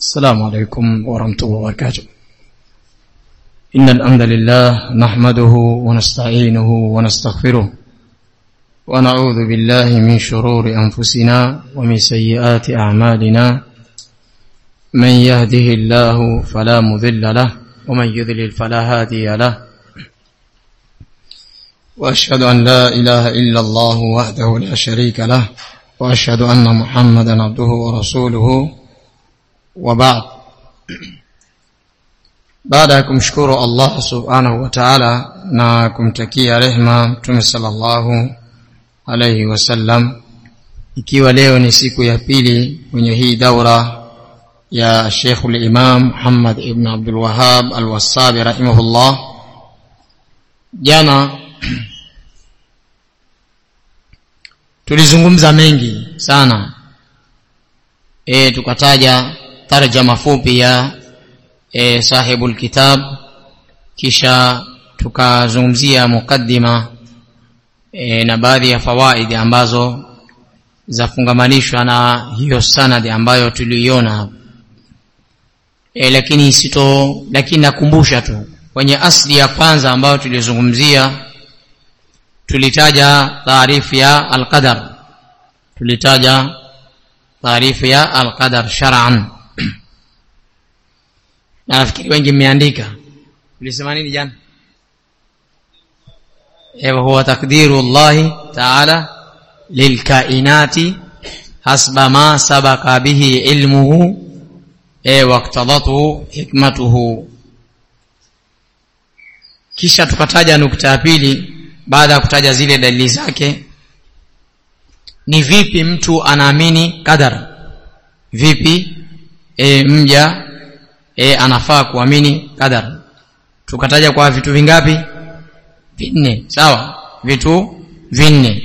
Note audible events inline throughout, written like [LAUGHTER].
السلام عليكم ورحمة الله وبركاته. إن الحمد لله نحمده ونستعينه ونستغفره ونعوذ بالله من شرور أنفسنا ومن سيئات أعمالنا. من يهده الله فلا مذل له ومن يذلل فلا هادي له. وأشهد أن لا إله إلا الله وحده لا شريك له. وأشهد أن محمدا عبده ورسوله وبعد baada ya kumshukuru Allah subhanahu wa ta'ala na kumtakia rehma mtume sallallahu alayhi wasallam ikiwa leo ni siku ya pili kwenye hii daura ya Sheikh al-Imam Muhammad ibn Abdul Wahhab al-Wassabi rahimahullah jana tulizungumza mengi sana. E, tukataja tarjama fupi ya e, sahibul kitab kisha tukazungumzia mukaddima e, na baadhi ya fawaidi ambazo zafungamanishwa na hiyo sanadi ambayo tuliiona. E, lakini sito lakini nakumbusha tu kwenye asli ya kwanza ambayo tulizungumzia tulitaja taarifu ya alqadar tulitaja taarifu ya alqadar shar'an na nafikiri wengi mmeandika tulisema nini jana ewa huwa takdiru llahi taala lilkainati hasba ma sabaka bihi ilmuhu e waktadathu hikmatuhu kisha tukataja nukta ya pili baada ya kutaja zile dalili zake ni vipi mtu anaamini qadar? Vipi e, mja e, anafaa kuamini qadar? Tukataja kwa vitu vingapi? Vinne. Sawa? Vitu vinne.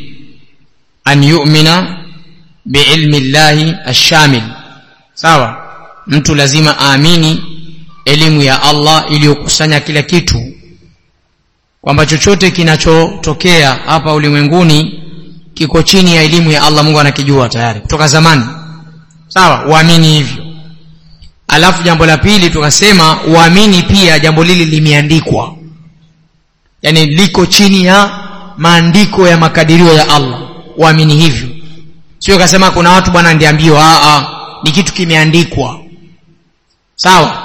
An yu'mina biilmi llahi ashamil sawa? Mtu lazima aamini elimu ya Allah iliyokusanya kila kitu kwamba chochote kinachotokea hapa ulimwenguni kiko chini ya elimu ya Allah Mungu anakijua tayari. Kutoka zamani. Sawa waamini hivyo. Alafu jambo la pili tukasema waamini pia jambo lili limeandikwa. Yani liko chini ya maandiko ya makadirio ya Allah. Waamini hivyo. Sio kasema kuna watu bwana ndiambiwa a ni kitu kimeandikwa. Sawa.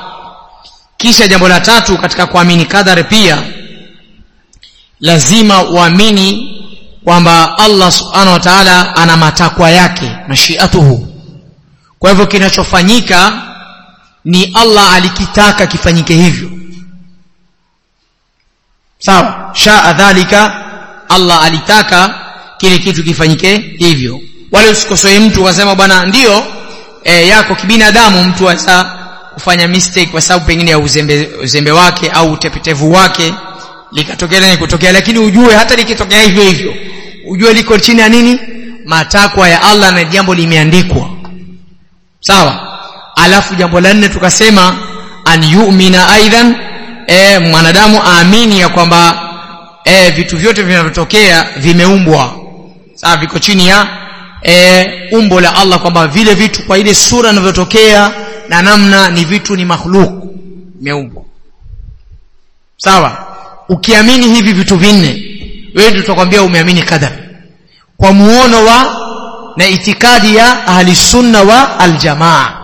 Kisha jambo la tatu katika kuamini kadhari pia lazima uamini kwamba Allah subhanahu wa ta'ala ana matakwa yake mashiatuhu. Kwa hivyo kinachofanyika ni Allah alikitaka kifanyike hivyo. Sawa shaa dhalika Allah alitaka kile kitu kifanyike hivyo. Wale usikosoe mtu wasema bwana ndio e, yako kibinadamu mtu aweza kufanya mistake kwa sababu pengine ya uzembe, uzembe wake au utepetevu wake likatokea lenye kutokea? Lakini ujue hata likitokea hivyo hivyo ujue liko chini ya nini? Matakwa ya Allah na jambo limeandikwa. Sawa? Alafu jambo la nne tukasema an yu'mina aidan e, mwanadamu aamini ya kwamba e, vitu vyote vinavyotokea vimeumbwa. Sawa viko chini ya e, umbo la Allah kwamba vile vitu kwa ile sura inavyotokea na namna ni vitu ni makhluk imeumbwa sawa ukiamini hivi vitu vinne wewe tutakwambia umeamini kadar kwa muono wa na itikadi ya ahli sunna wa aljamaa.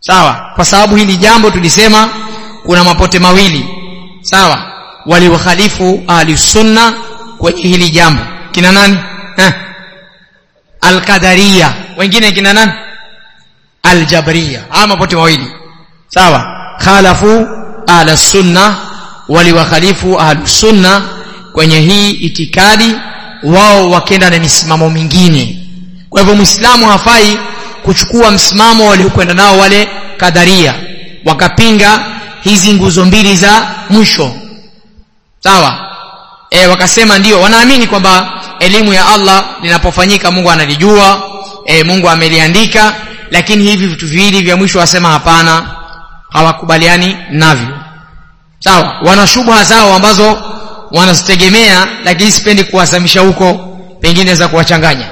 Sawa? Kwa sababu hili jambo tulisema kuna mapote mawili. Sawa? Waliwakhalifu ahli sunna kwenye hili jambo. Kina nani? Alqadaria wengine kina nani? Aljabriya. Ama mapote mawili. Sawa? Khalafu ahli sunna waliwakhalifu ahlusunna kwenye hii itikadi wao wakenda na misimamo mingine. Kwa hivyo mwislamu hafai kuchukua msimamo waliokwenda nao wale kadharia wakapinga hizi nguzo mbili za mwisho. Sawa? E, wakasema ndio wanaamini kwamba elimu ya Allah linapofanyika Mungu analijua e, Mungu ameliandika lakini hivi vitu viwili vya mwisho wasema hapana hawakubaliani navyo sawa wana shubha zao ambazo wanazitegemea lakini sipendi kuwasamisha huko pengine za kuwachanganya.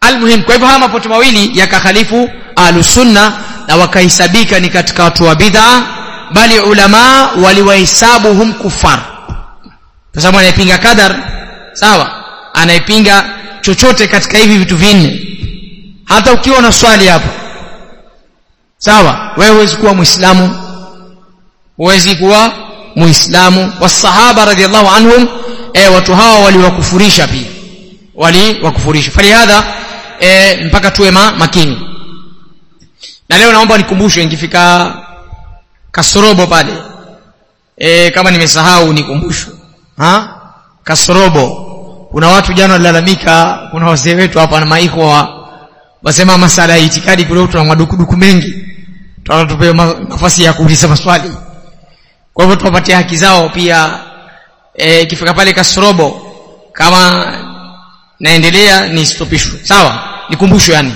Almuhim kwa hivyo haya mapoto mawili yakakhalifu ahlusunna na wakahesabika ni katika watu wa bid'a bali ulama waliwahesabu hum kufar kwa sababu anayepinga kadar sawa anayepinga chochote katika hivi vitu vinne. Hata ukiwa na swali hapo sawa wewe huwezi kuwa muislamu huwezi kuwa muislamu. Wasahaba radhiallahu anhum e, watu hawa waliwakufurisha pia. Waliwakufurisha. Falihadha e, mpaka tuwe ma, makini. Na leo naomba nikumbushe nikifika kasorobo pale e, kama nimesahau nikumbushwe ha? Kasorobo. Kuna watu jana walilalamika kuna wazee wetu hapa na maihwa wasema masala ya itikadi kule tuna madukuduku mengi. Tunatupewa nafasi ya kuuliza maswali kwa hivyo tuwapatie haki zao pia e, ikifika e, pale kasrobo kama naendelea nisitopishwe sawa? Nikumbushwe yani.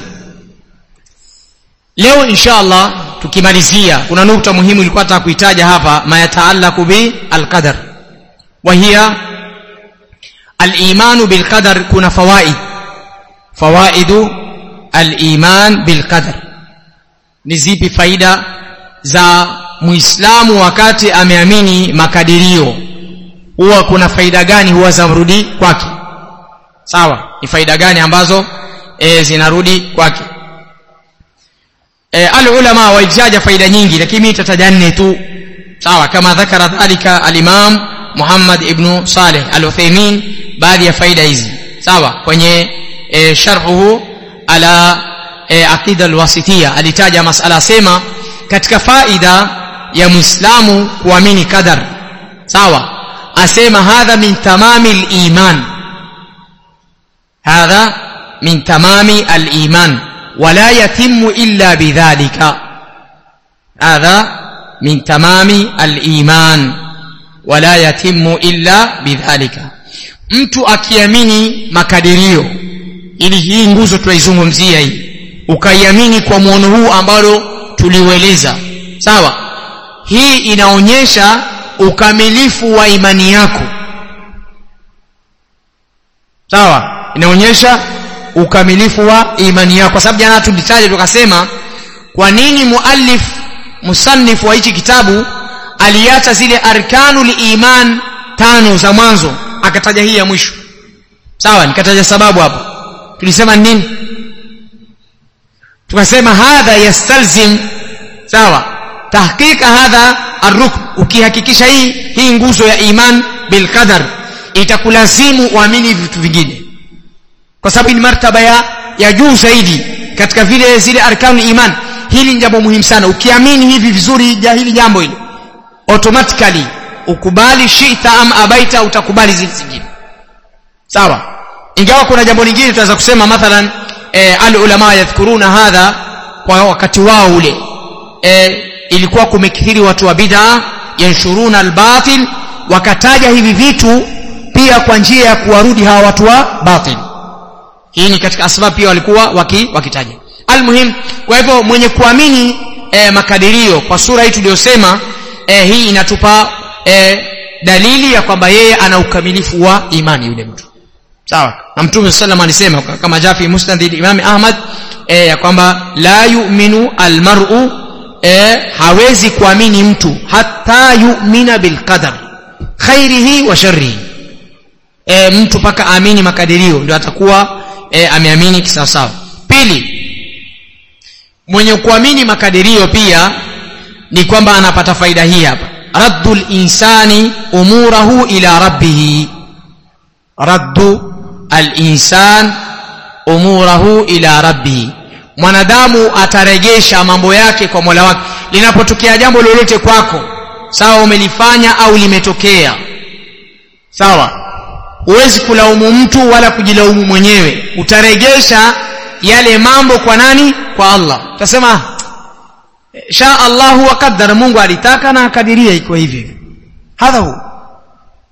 Leo inshallah tukimalizia kuna nukta muhimu ilikuwa nataka kuitaja hapa mayataalaku bi alqadar. Wa hiya alimanu bilqadar kuna fawaid. Fawaidu aliman bilqadar. Ni zipi faida za muislamu wakati ameamini makadirio huwa kuna faida gani huwa zamrudi kwake? Sawa ni faida gani ambazo e, zinarudi kwake? E, alulama waijaja faida nyingi lakini mimi nitataja nne tu. Sawa kama dhakara dhalika alimam Muhammad ibn Saleh al-Uthaymeen baadhi ya faida hizi. Sawa kwenye e, sharhuhu ala e, aqida al-wasitiyya alitaja masala sema katika faida ya muislamu kuamini qadar sawa asema hadha min tamami al-iman hadha min tamami al-iman wala yatimmu illa bidhalika hadha min tamami al-iman wala yatimmu illa bidhalika mtu akiamini makadirio ili hii nguzo tunaizungumzia hii ukaiamini kwa muono huu ambalo tuliueleza sawa hii inaonyesha ukamilifu wa imani yako. Sawa? Inaonyesha ukamilifu wa imani yako. Kwa sababu jana tulitaja tukasema kwa nini muallif musannif wa hichi kitabu aliacha zile arkanu liiman tano za mwanzo? Akataja hii ya mwisho. Sawa? Nikataja sababu hapo. Tulisema nini? Tukasema hadha yastalzim. Sawa tahqiqa hadha arrukn. Ukihakikisha hii hii nguzo ya iman bil qadar itakulazimu uamini vitu vingine. Kwa sababu ni martaba ya, ya juu zaidi katika vile zile arkanul iman. Hili ni jambo muhimu sana. Ukiamini hivi vizuri hili jambo hili automatically ukubali shita am abaita utakubali zile zingine. Sawa? Ingawa kuna jambo lingine tunaweza kusema mathalan e, al ulama yadhkuruna hadha kwa wakati wao ule. E, ilikuwa kumekithiri watu wa bid'a yanshuruna albatil wakataja hivi vitu pia kwa njia ya kuwarudi hawa watu wa batil. Hii ni katika sababu pia walikuwa waki, wakitaja. Almuhim kwa hivyo mwenye kuamini e, makadirio kwa sura hii tuliyosema e, hii inatupa e, dalili ya kwamba yeye ana ukamilifu wa imani yule mtu. Sawa? Na mtume sallam alisema kama jafi musnad imam ahmad e, ya kwamba la yu'minu almar'u e, hawezi kuamini mtu hata yu'mina bilqadar khairihi wa sharrihi e, mtu paka aamini makadirio ndio atakuwa e, ameamini kisawasawa. Pili mwenye kuamini makadirio pia ni kwamba anapata faida hii hapa. Raddu linsani umurahu ila rabbihi. Raddu alinsan umurahu ila rabbihi mwanadamu atarejesha mambo yake kwa mola wake. Linapotokea jambo lolote kwako sawa umelifanya au limetokea sawa huwezi kulaumu mtu wala kujilaumu mwenyewe. Utarejesha yale mambo kwa nani? Kwa allah. Utasema sha wa qaddara. Mungu alitaka na akadiria iko hivi. Hadha hu.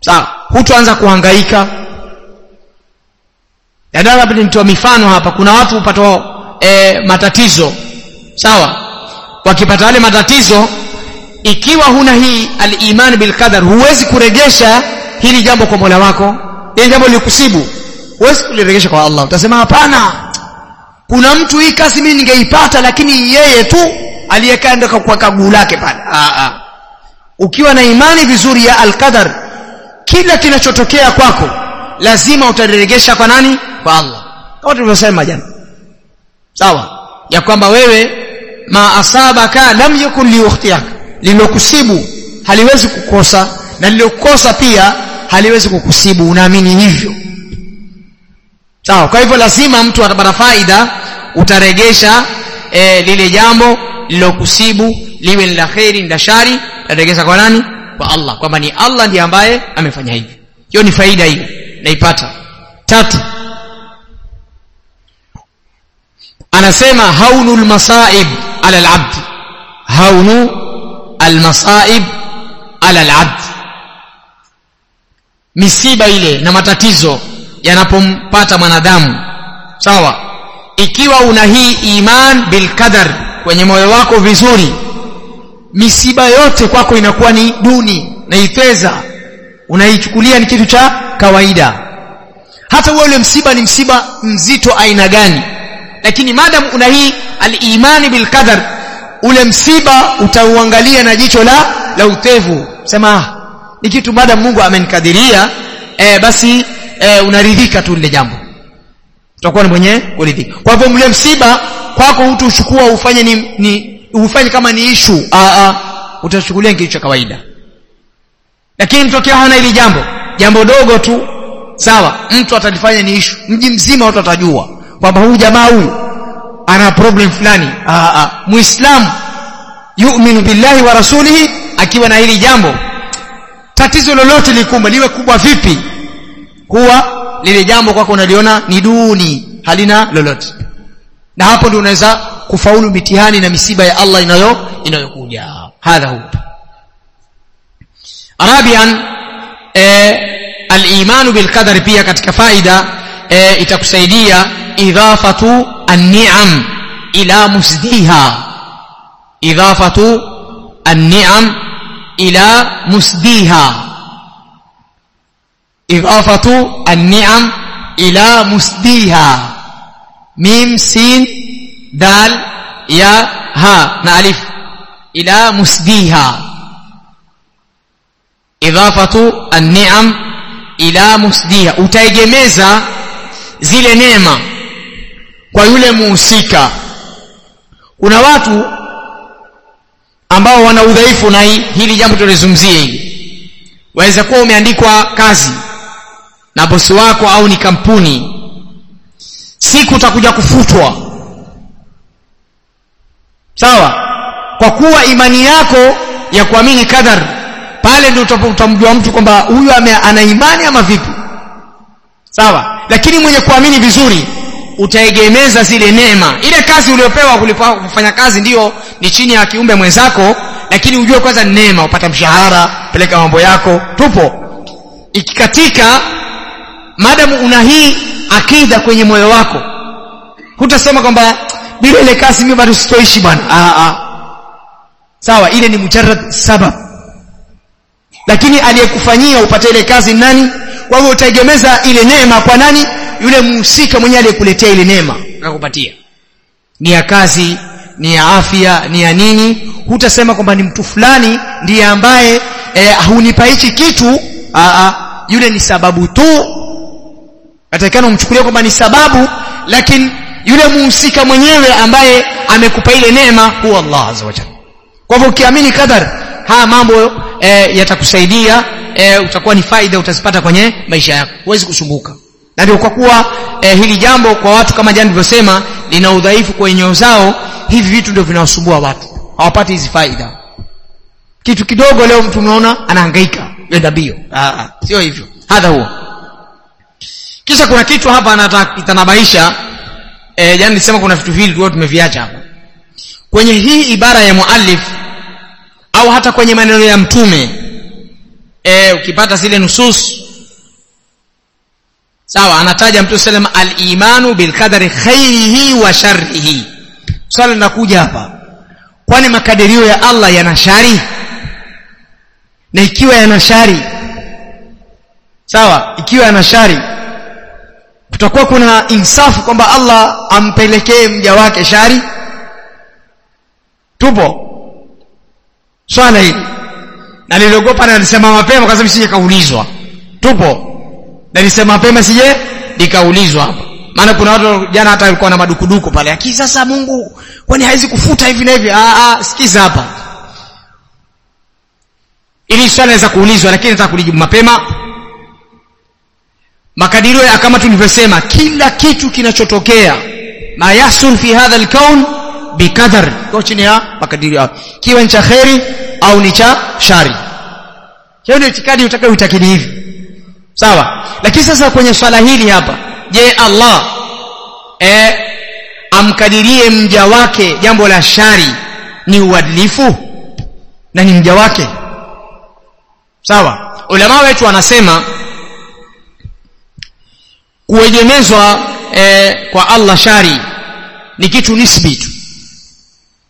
Sawa hutoanza kuhangaika. Nadala nitoa mifano hapa. Kuna watu hupata e, matatizo. Sawa? Wakipata wale matatizo ikiwa huna hii al-iman bil qadar huwezi kuregesha hili jambo kwa mola wako. Hili jambo likusibu. Huwezi kuliregesha kwa allah. Utasema hapana. Kuna mtu hii kazi mimi ningeipata lakini yeye tu aliyekaa ndio kwa kaguu lake pale. Ah, ah. ukiwa na imani vizuri ya al-qadar kila kinachotokea kwako lazima utaregesha kwa nani? Kwa Allah. Kama tulivyosema jana sawa? Ya kwamba wewe ma asabaka lam yakun liukhtiak lilokusibu haliwezi kukosa na lilokukosa pia haliwezi kukusibu. Unaamini hivyo? Sawa? Kwa hivyo lazima mtu atapata faida utaregesha e, lile jambo lilokusibu liwe ni la kheri ni la shari utaregesha kwa nani? Kwa Allah. Kwamba ni Allah ndiye ambaye amefanya hivi. Hiyo ni faida hiyo. Naipata. Tatu anasema haunul masaib ala al-abd. Haunu al-masaib ala al-abd. Misiba ile na matatizo yanapompata mwanadamu. Sawa? Ikiwa una hii iman bil qadar kwenye moyo wako vizuri misiba yote kwako inakuwa ni duni na ifeza unaichukulia ni kitu cha kawaida. Hata wewe ule msiba ni msiba mzito aina gani lakini madam una hii al-imani bil qadar ule msiba utauangalia na jicho la la utevu. Sema ni kitu madam Mungu amenikadiria e, basi e, unaridhika tu lile jambo. Utakuwa ni mwenye kuridhika. Kwa hivyo mle msiba kwako hutuchukua ufanye ni, ni ufanye kama ni issue a a utachukulia kitu cha kawaida. Lakini tokea hana hili jambo jambo dogo tu sawa mtu atalifanya ni issue mji mzima watu watajua kwamba huyu jamaa huyu ana problem fulani. A a muislamu yu'minu billahi wa rasulihi akiwa na hili jambo. Tatizo lolote likumba liwe kubwa vipi huwa lile jambo kwako unaliona ni duni halina lolote. Na hapo ndio unaweza kufaulu mitihani na misiba ya Allah inayo inayokuja. Hadha huwa. Arabian eh, al-iman bil pia katika faida eh, itakusaidia إضافة النعم إلى مسديها. إضافة النعم إلى مسديها. إضافة النعم إلى مسديها. ميم سين دال يا ها نعرف إلى مسديها. إضافة النعم إلى مسديها. أتايجي ميزا زيل نعمة. Kwa yule muhusika. Kuna watu ambao wana udhaifu na hili jambo tulizungumzie hili. Waweza kuwa umeandikwa kazi na bosi wako au ni kampuni. Siku utakuja kufutwa. Sawa? Kwa kuwa imani yako ya kuamini kadar pale ndio utamjua mtu kwamba huyu ana imani ama vipi? Sawa? Lakini mwenye kuamini vizuri utaegemeza zile neema. Ile kazi uliopewa kulipa kufanya kazi ndiyo ni chini ya kiumbe mwenzako lakini ujue kwanza ni neema upata mshahara peleka mambo yako. Tupo. Ikikatika madamu una hii akida kwenye moyo wako hutasema kwamba bila ile kazi mimi bado sitoishi bwana. Ah ah. Sawa ile ni mujarrad sabab. Lakini aliyekufanyia upate ile kazi nani kwa hivyo utaegemeza ile neema kwa nani? Yule mhusika mwenyewe aliyekuletea ile neema. Akakupatia ni ya kazi ni ya afya ni ya nini? Hutasema kwamba ni mtu fulani ndiye ambaye e, hunipa hichi kitu. Aa, yule ni sababu tu. Atakana umchukulia kwamba ni sababu lakini yule muhusika mwenyewe ambaye amekupa ile neema huwa Allah azza wa jalla. Kwa hivyo ukiamini kadhar haya mambo e, yatakusaidia e, utakuwa ni faida utazipata kwenye maisha yako. Huwezi kusumbuka. Na ndio kwa kuwa e, hili jambo kwa watu kama jana nilivyosema lina udhaifu kwenye nyoyo zao. Hivi vitu ndio vinawasumbua watu. Hawapati hizi faida. Kitu kidogo leo mtu unaona anahangaika. Yenda mbio sio hivyo. Hadha huo. Kisha kuna kitu hapa anatanabaisha e, jana nilisema kuna vitu vili tu tumeviacha hapa. Kwenye hii ibara ya muallif au hata kwenye maneno ya mtume e, ukipata zile nusus. Sawa anataja mtu sallam al-imanu bil qadari khairihi wa sharrihi. Swali linakuja hapa. Kwani makadirio ya Allah yana shari? Na ikiwa yana shari? Sawa ikiwa yana shari kutakuwa kuna insafu kwamba Allah ampelekee mja wake shari? Tupo. Swala hili na niliogopa na nilisema mapema kwa sababu sije kaulizwa tupo. Na nilisema mapema sije nikaulizwa hapa. Maana kuna watu jana hata walikuwa na madukuduku pale. Akii sasa Mungu kwani haizi kufuta hivi na hivi? Ah ah sikiza hapa. Ili swali naweza kuulizwa lakini nataka kulijibu mapema. Makadirio ya kama tulivyosema kila kitu kinachotokea ma yasul fi hadha alkaun bikadar kwa chini ya makadirio kiwa ni cha kheri au ni cha shari? Hiyo ndio itikadi utakayo itakidi hivi. Sawa? Lakini sasa kwenye swala hili hapa je Allah eh amkadirie mja wake jambo la shari ni uadilifu? Na ni mja wake? Sawa? Ulama wetu wanasema kuegemezwa e, kwa Allah shari ni kitu nisbi tu.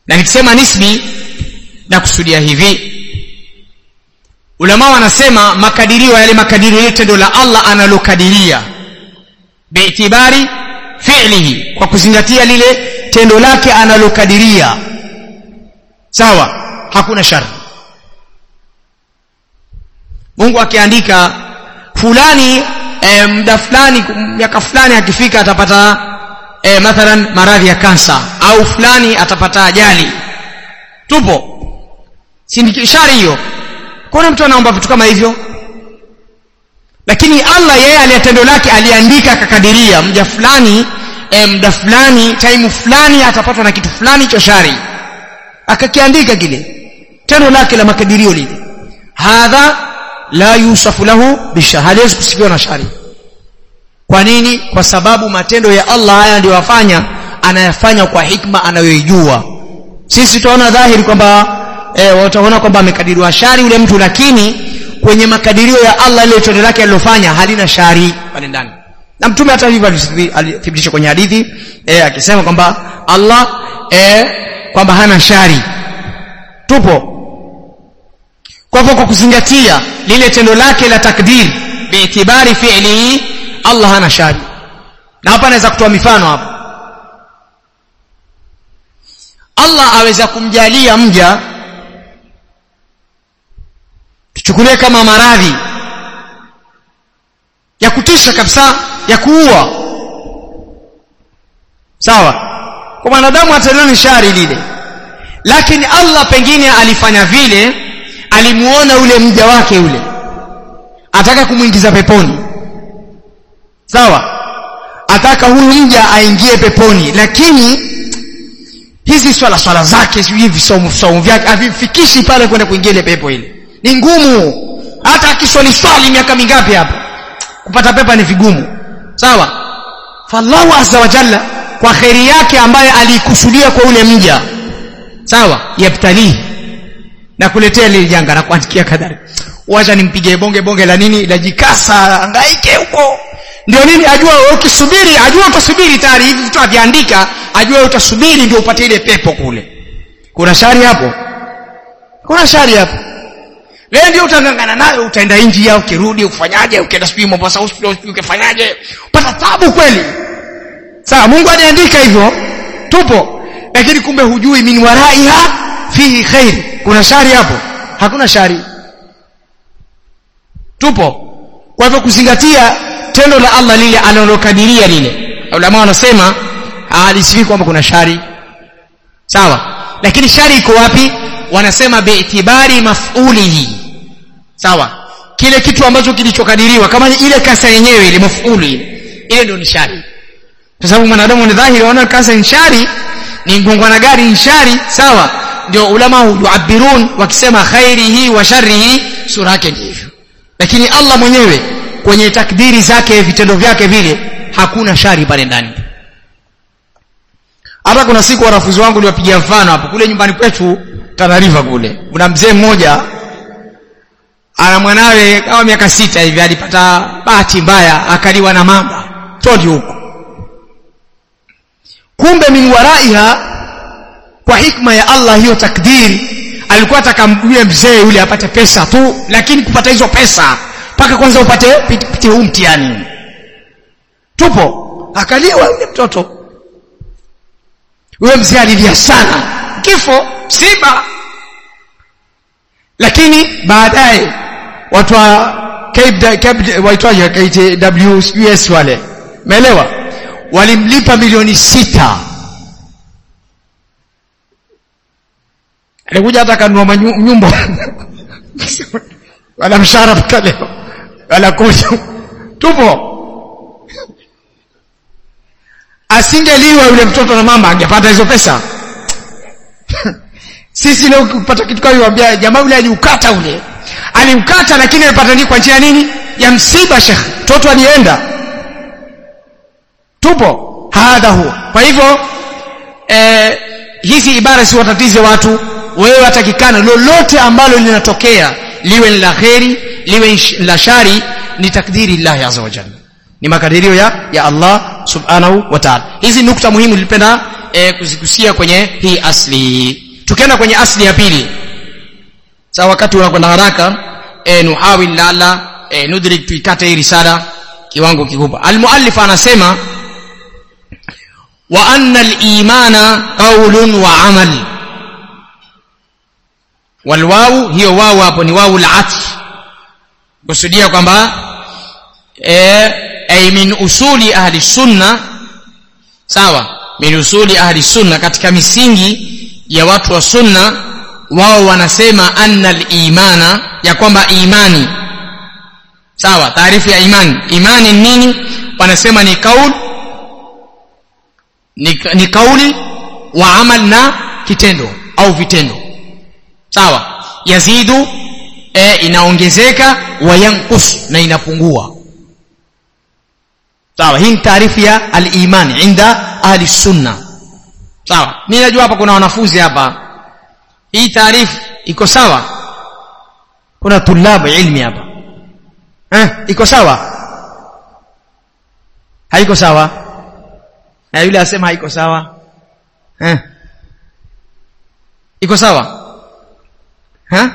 Na nikisema nisbi na kusudia hivi. Ulama wanasema makadirio yale makadirio ile tendo la Allah analokadiria. Biitibari fi'lihi kwa kuzingatia lile tendo lake analokadiria. Sawa? Hakuna shari. Mungu akiandika fulani e, muda fulani miaka fulani akifika atapata e, mathalan maradhi ya kansa. Au fulani atapata ajali. Tupo si ishara hiyo kuna mtu anaomba vitu kama hivyo? Lakini Allah yeye aliyetendo lake aliandika akakadiria mja fulani e, mda fulani time fulani atapatwa na kitu fulani cha shari. Akakiandika kile tendo lake la makadirio lile. Hadha la yusafu lahu bishar haliwezi kusifiwa na shari. Kwa nini? Kwa sababu matendo ya Allah haya ndio afanya anayafanya kwa hikma anayoijua. Sisi tunaona dhahiri kwamba e, wataona kwamba amekadiriwa shari yule mtu lakini kwenye makadirio ya Allah ile tendo lake alilofanya halina shari pale ndani. Na mtume hata hivyo alithibitisha kwenye hadithi eh, akisema kwamba Allah eh, kwamba hana shari. Tupo. Kwa hivyo kwa kuzingatia lile tendo lake la takdir biitibari fi'li Allah hana shari. Na hapa naweza kutoa mifano hapa Allah aweza kumjalia mja tuchukulie kama maradhi ya kutisha kabisa ya kuua. Sawa? Kwa mwanadamu ataliona shari lile. Lakini Allah pengine alifanya vile alimuona ule mja wake ule ataka kumuingiza peponi. Sawa? Ataka huyu mja aingie peponi. Lakini hizi swala swala zake sijui somo somo vyake havimfikishi pale kwenda kuingia ile pepo ile ni ngumu. Hata akiswali swali miaka mingapi hapa kupata pepa ni vigumu. Sawa? Fallahu azza wa jalla kwa kheri yake ambaye alikusudia kwa ule mja. Sawa? Yabtalihi na kuletea lile janga na kuandikia kadhari. Wacha nimpige bonge bonge la nini? La jikasa angaike huko. Ndio nini? Ajua ukisubiri ajua utasubiri tayari hivi vitu aviandika ajua utasubiri ndio upate ile pepo kule. Kuna shari hapo? Kuna shari hapo wewe ndio utangangana nayo utaenda inji yao ukirudi ufanyaje ukienda sijui Mombasa hospital ukifanyaje. Pata tabu kweli. Sawa Mungu aliandika hivyo. Tupo. Lakini kumbe hujui min waraiha fihi khair. Kuna shari hapo? Hakuna shari. Tupo. Kwa hivyo kuzingatia tendo la Allah lile analokadiria lile. Ulama wanasema halisifiki kwamba kuna shari. Sawa lakini shari iko wapi? Wanasema biitibari maf'ulihi. Sawa? Kile kitu ambacho kilichokadiriwa kama ile kasa yenyewe ile maf'uli. Ile ndio ni shari. Kwa sababu mwanadamu ni dhahiri anaona kasa ni shari ni mgongana gari ni shari sawa? Ndio ulama huabirun wakisema khairihi wa sharrihi sura yake ndivyo lakini Allah mwenyewe kwenye takdiri zake vitendo vyake vile hakuna shari pale ndani hata kuna siku wanafunzi wangu niwapigia mfano hapo kule nyumbani kwetu Tanariva kule. Kuna mzee mmoja ana mwanawe kama miaka sita hivi alipata bahati mbaya akaliwa na mamba. Todi huko. Kumbe min waraiha kwa hikma ya Allah hiyo takdiri alikuwa atakamjue mzee yule apate pesa tu lakini kupata hizo pesa mpaka kwanza upate pite huu mtihani. Tupo. Akaliwa yule mtoto yule mzee alilia sana. Kifo msiba. Lakini baadaye watu wa waitwaje KWS wale. Umeelewa? Walimlipa milioni sita. Alikuja hata kanunua nyumba. [LAUGHS] Wala mshahara mpaka leo. Wala kuja tupo asingeliwa yule mtoto na mama angepata hizo pesa. [LAUGHS] Sisi leo kupata kitu kama hiyo jamaa yule aliukata ule. Alimkata lakini alipata ni kwa njia nini? Ya msiba shekh mtoto alienda. Tupo. Hadha huwa. Kwa hivyo eh, hizi ibara si watatize watu. Wewe watakikana lolote ambalo linatokea liwe la kheri liwe la shari ni takdiri llahi azza wa jalla. Ni makadirio ya ya Allah subhanahu wa ta'ala. Hizi nukta muhimu nilipenda e, kuzigusia kwenye hii asli. Tukienda kwenye asli ya pili. Sawa wakati unakwenda haraka e, nuhawil lala e, nudrik tuikate hii risala kiwango kikubwa. Almuallif anasema wa anna al-imana qawlun wa amal. Walwawu hiyo wawu hapo ni wawu al-atf kusudia kwamba eh ay min usuli ahli sunna. Sawa min usuli ahli sunna. Katika misingi ya watu wa sunna wao wanasema anna al-imana ya kwamba imani. Sawa taarifu ya imani. Imani nini? Wanasema ni kaul ni, ni kauli wa amal na kitendo au vitendo. Sawa yazidu e, inaongezeka wayankus na inapungua sawa hii ni taarifu ya al-iman inda ahli sunna. Sawa mimi najua hapa kuna wanafunzi hapa. Hii taarifu iko sawa? Kuna tulabu ilmi hapa. Eh iko sawa? Haiko sawa? Na yule asema haiko sawa? Eh iko sawa? Ha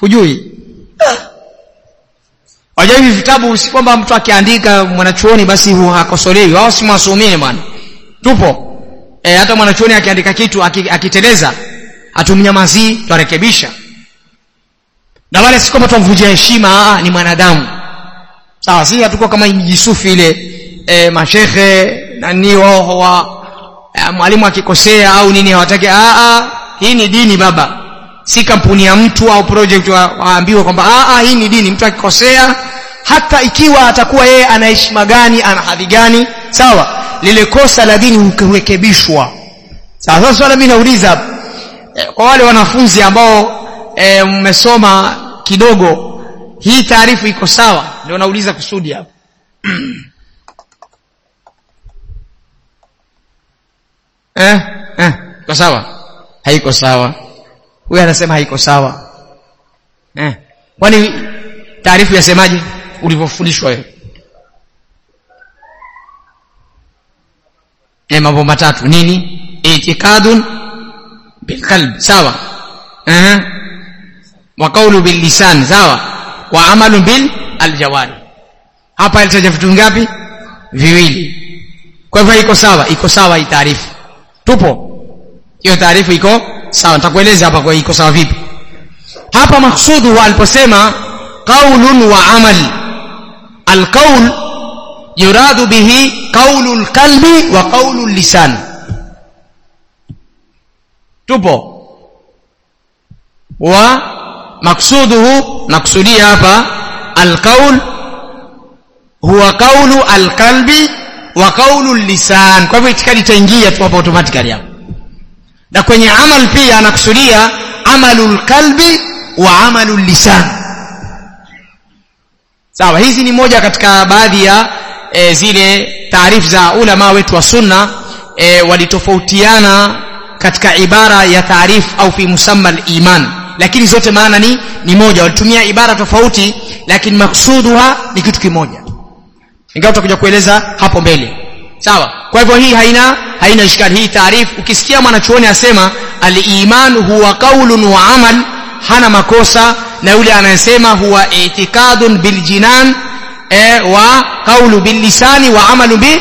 hujui wajua hivi vitabu si kwamba mtu akiandika mwanachuoni basi hakosolewi. Wao si masumini bwana. Tupo. E, hata mwanachuoni akiandika kitu akiteleza hatumnyamazii twarekebisha. Na wale si kwamba tumvunjia heshima ni mwanadamu. Sawa si hatuko kama jisufi ile e, mashekhe nani wao wa e, mwalimu akikosea au nini hawataki Ah ah, hii ni dini baba si kampuni ya mtu au project waambiwe kwamba a a hii ni dini mtu akikosea hata ikiwa atakuwa yeye ana heshima gani ana hadhi gani. Sawa lile kosa la dini hurekebishwa sawa sasa swala mimi nauliza e, kwa wale wanafunzi ambao mmesoma e, kidogo hii taarifu iko sawa? Ndio nauliza kusudi hapa [CLEARS THROAT] eh eh iko sawa? Haiko sawa huyu anasema haiko sawa. Eh. Kwani taarifu yasemaje? Ulivyofundishwa wewe. Eh mambo matatu. Nini? Itikadun bilqalb sawa. Eh. Wa qawlu bil lisan sawa. Wa amalu bil aljawari. Hapa ilitaja vitu ngapi? Viwili. Kwa hivyo iko sawa. Iko sawa hii taarifu. Tupo. Hiyo taarifu iko sawa nitakueleza hapa kwa iko sawa vipi. Hapa maksudu aliposema qaulun wa amal. Alqaul yuradu bihi qaulul qalbi wa qaulul lisan. Tupo. Wa maksuduhu nakusudia hapa alqaul huwa qaulu alqalbi wa qaulul lisan. Kwa hivyo itikadi itaingia tu hapo automatically hapo na kwenye amal pia anakusudia amalul kalbi wa amalul lisan. Sawa hizi ni moja katika baadhi ya e, zile taarifu za ulama wetu wa sunna e, walitofautiana katika ibara ya taarifu au fi musamma al-iman lakini zote maana ni ni moja. Walitumia ibara tofauti lakini maksuduha ni kitu kimoja. Ingawa tutakuja kueleza hapo mbele sawa? Kwa hivyo hii haina haina ishkali hii taarifu ukisikia mwanachuoni asema al-iman huwa qaulun wa amal hana makosa na yule anayesema huwa itikadun bil jinan e, wa kaulu billisani wa amalu bil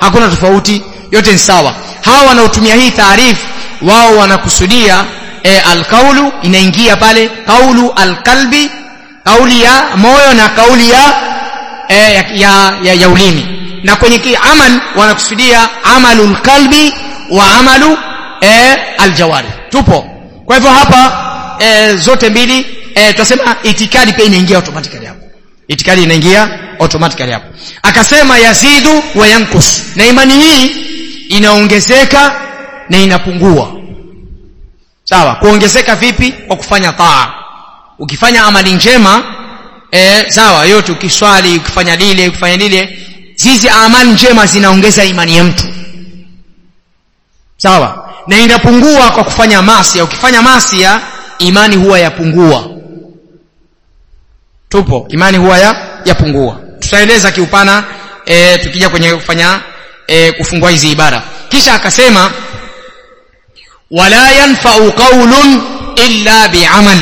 hakuna tofauti yote ni sawa. Hawa wanaotumia hii taarifu wao wanakusudia e, alqaulu inaingia pale qaulu alqalbi kauli ya moyo na kauli ya, e, ya, ya, ya, ya ulimi na kwenye ki amal wanakusudia amalul kalbi wa amalu e, aljawari. Tupo. Kwa hivyo hapa e, zote mbili e, tunasema itikadi pia inaingia automatically hapo. Itikadi inaingia automatically hapo. Akasema yazidu wa yankus. Na imani hii inaongezeka na inapungua. Sawa kuongezeka vipi? Kwa kufanya taa. Ukifanya amali njema e, sawa yote ukiswali ukifanya lile ukifanya lile hizi amali njema zinaongeza imani ya mtu. Sawa? Na inapungua kwa kufanya masia ukifanya masia imani huwa yapungua. Tupo. Imani huwa ya yapungua. Tutaeleza kiupana e, tukija kwenye kufanya e, kufungua hizi ibara kisha akasema wala yanfa'u qawlun illa bi'amal.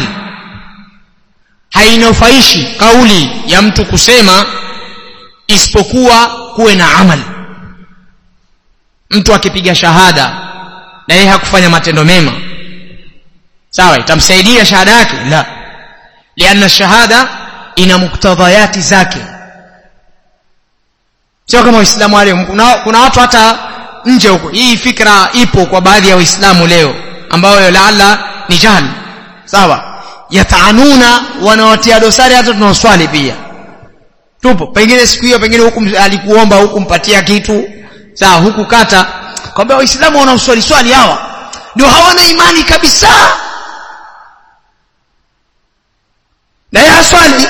Hainufaishi kauli ya mtu kusema isipokuwa kuwe na amali. Mtu akipiga shahada na yeye hakufanya matendo mema sawa itamsaidia shahada yake? La. Lianna shahada ina muktadhayati zake. Sio kama waislamu wale kuna, kuna watu hata nje huko. Hii fikra ipo kwa baadhi ya waislamu leo ambayo laala ni jahl sawa. Yataanuna wanawatia dosari hata tunaoswali pia tupo. Pengine siku hiyo pengine huku alikuomba huku mpatia kitu. Sawa huku kata. Kwamba waislamu wanaoswali swali hawa. Ndio hawana imani kabisa. Na yeye swali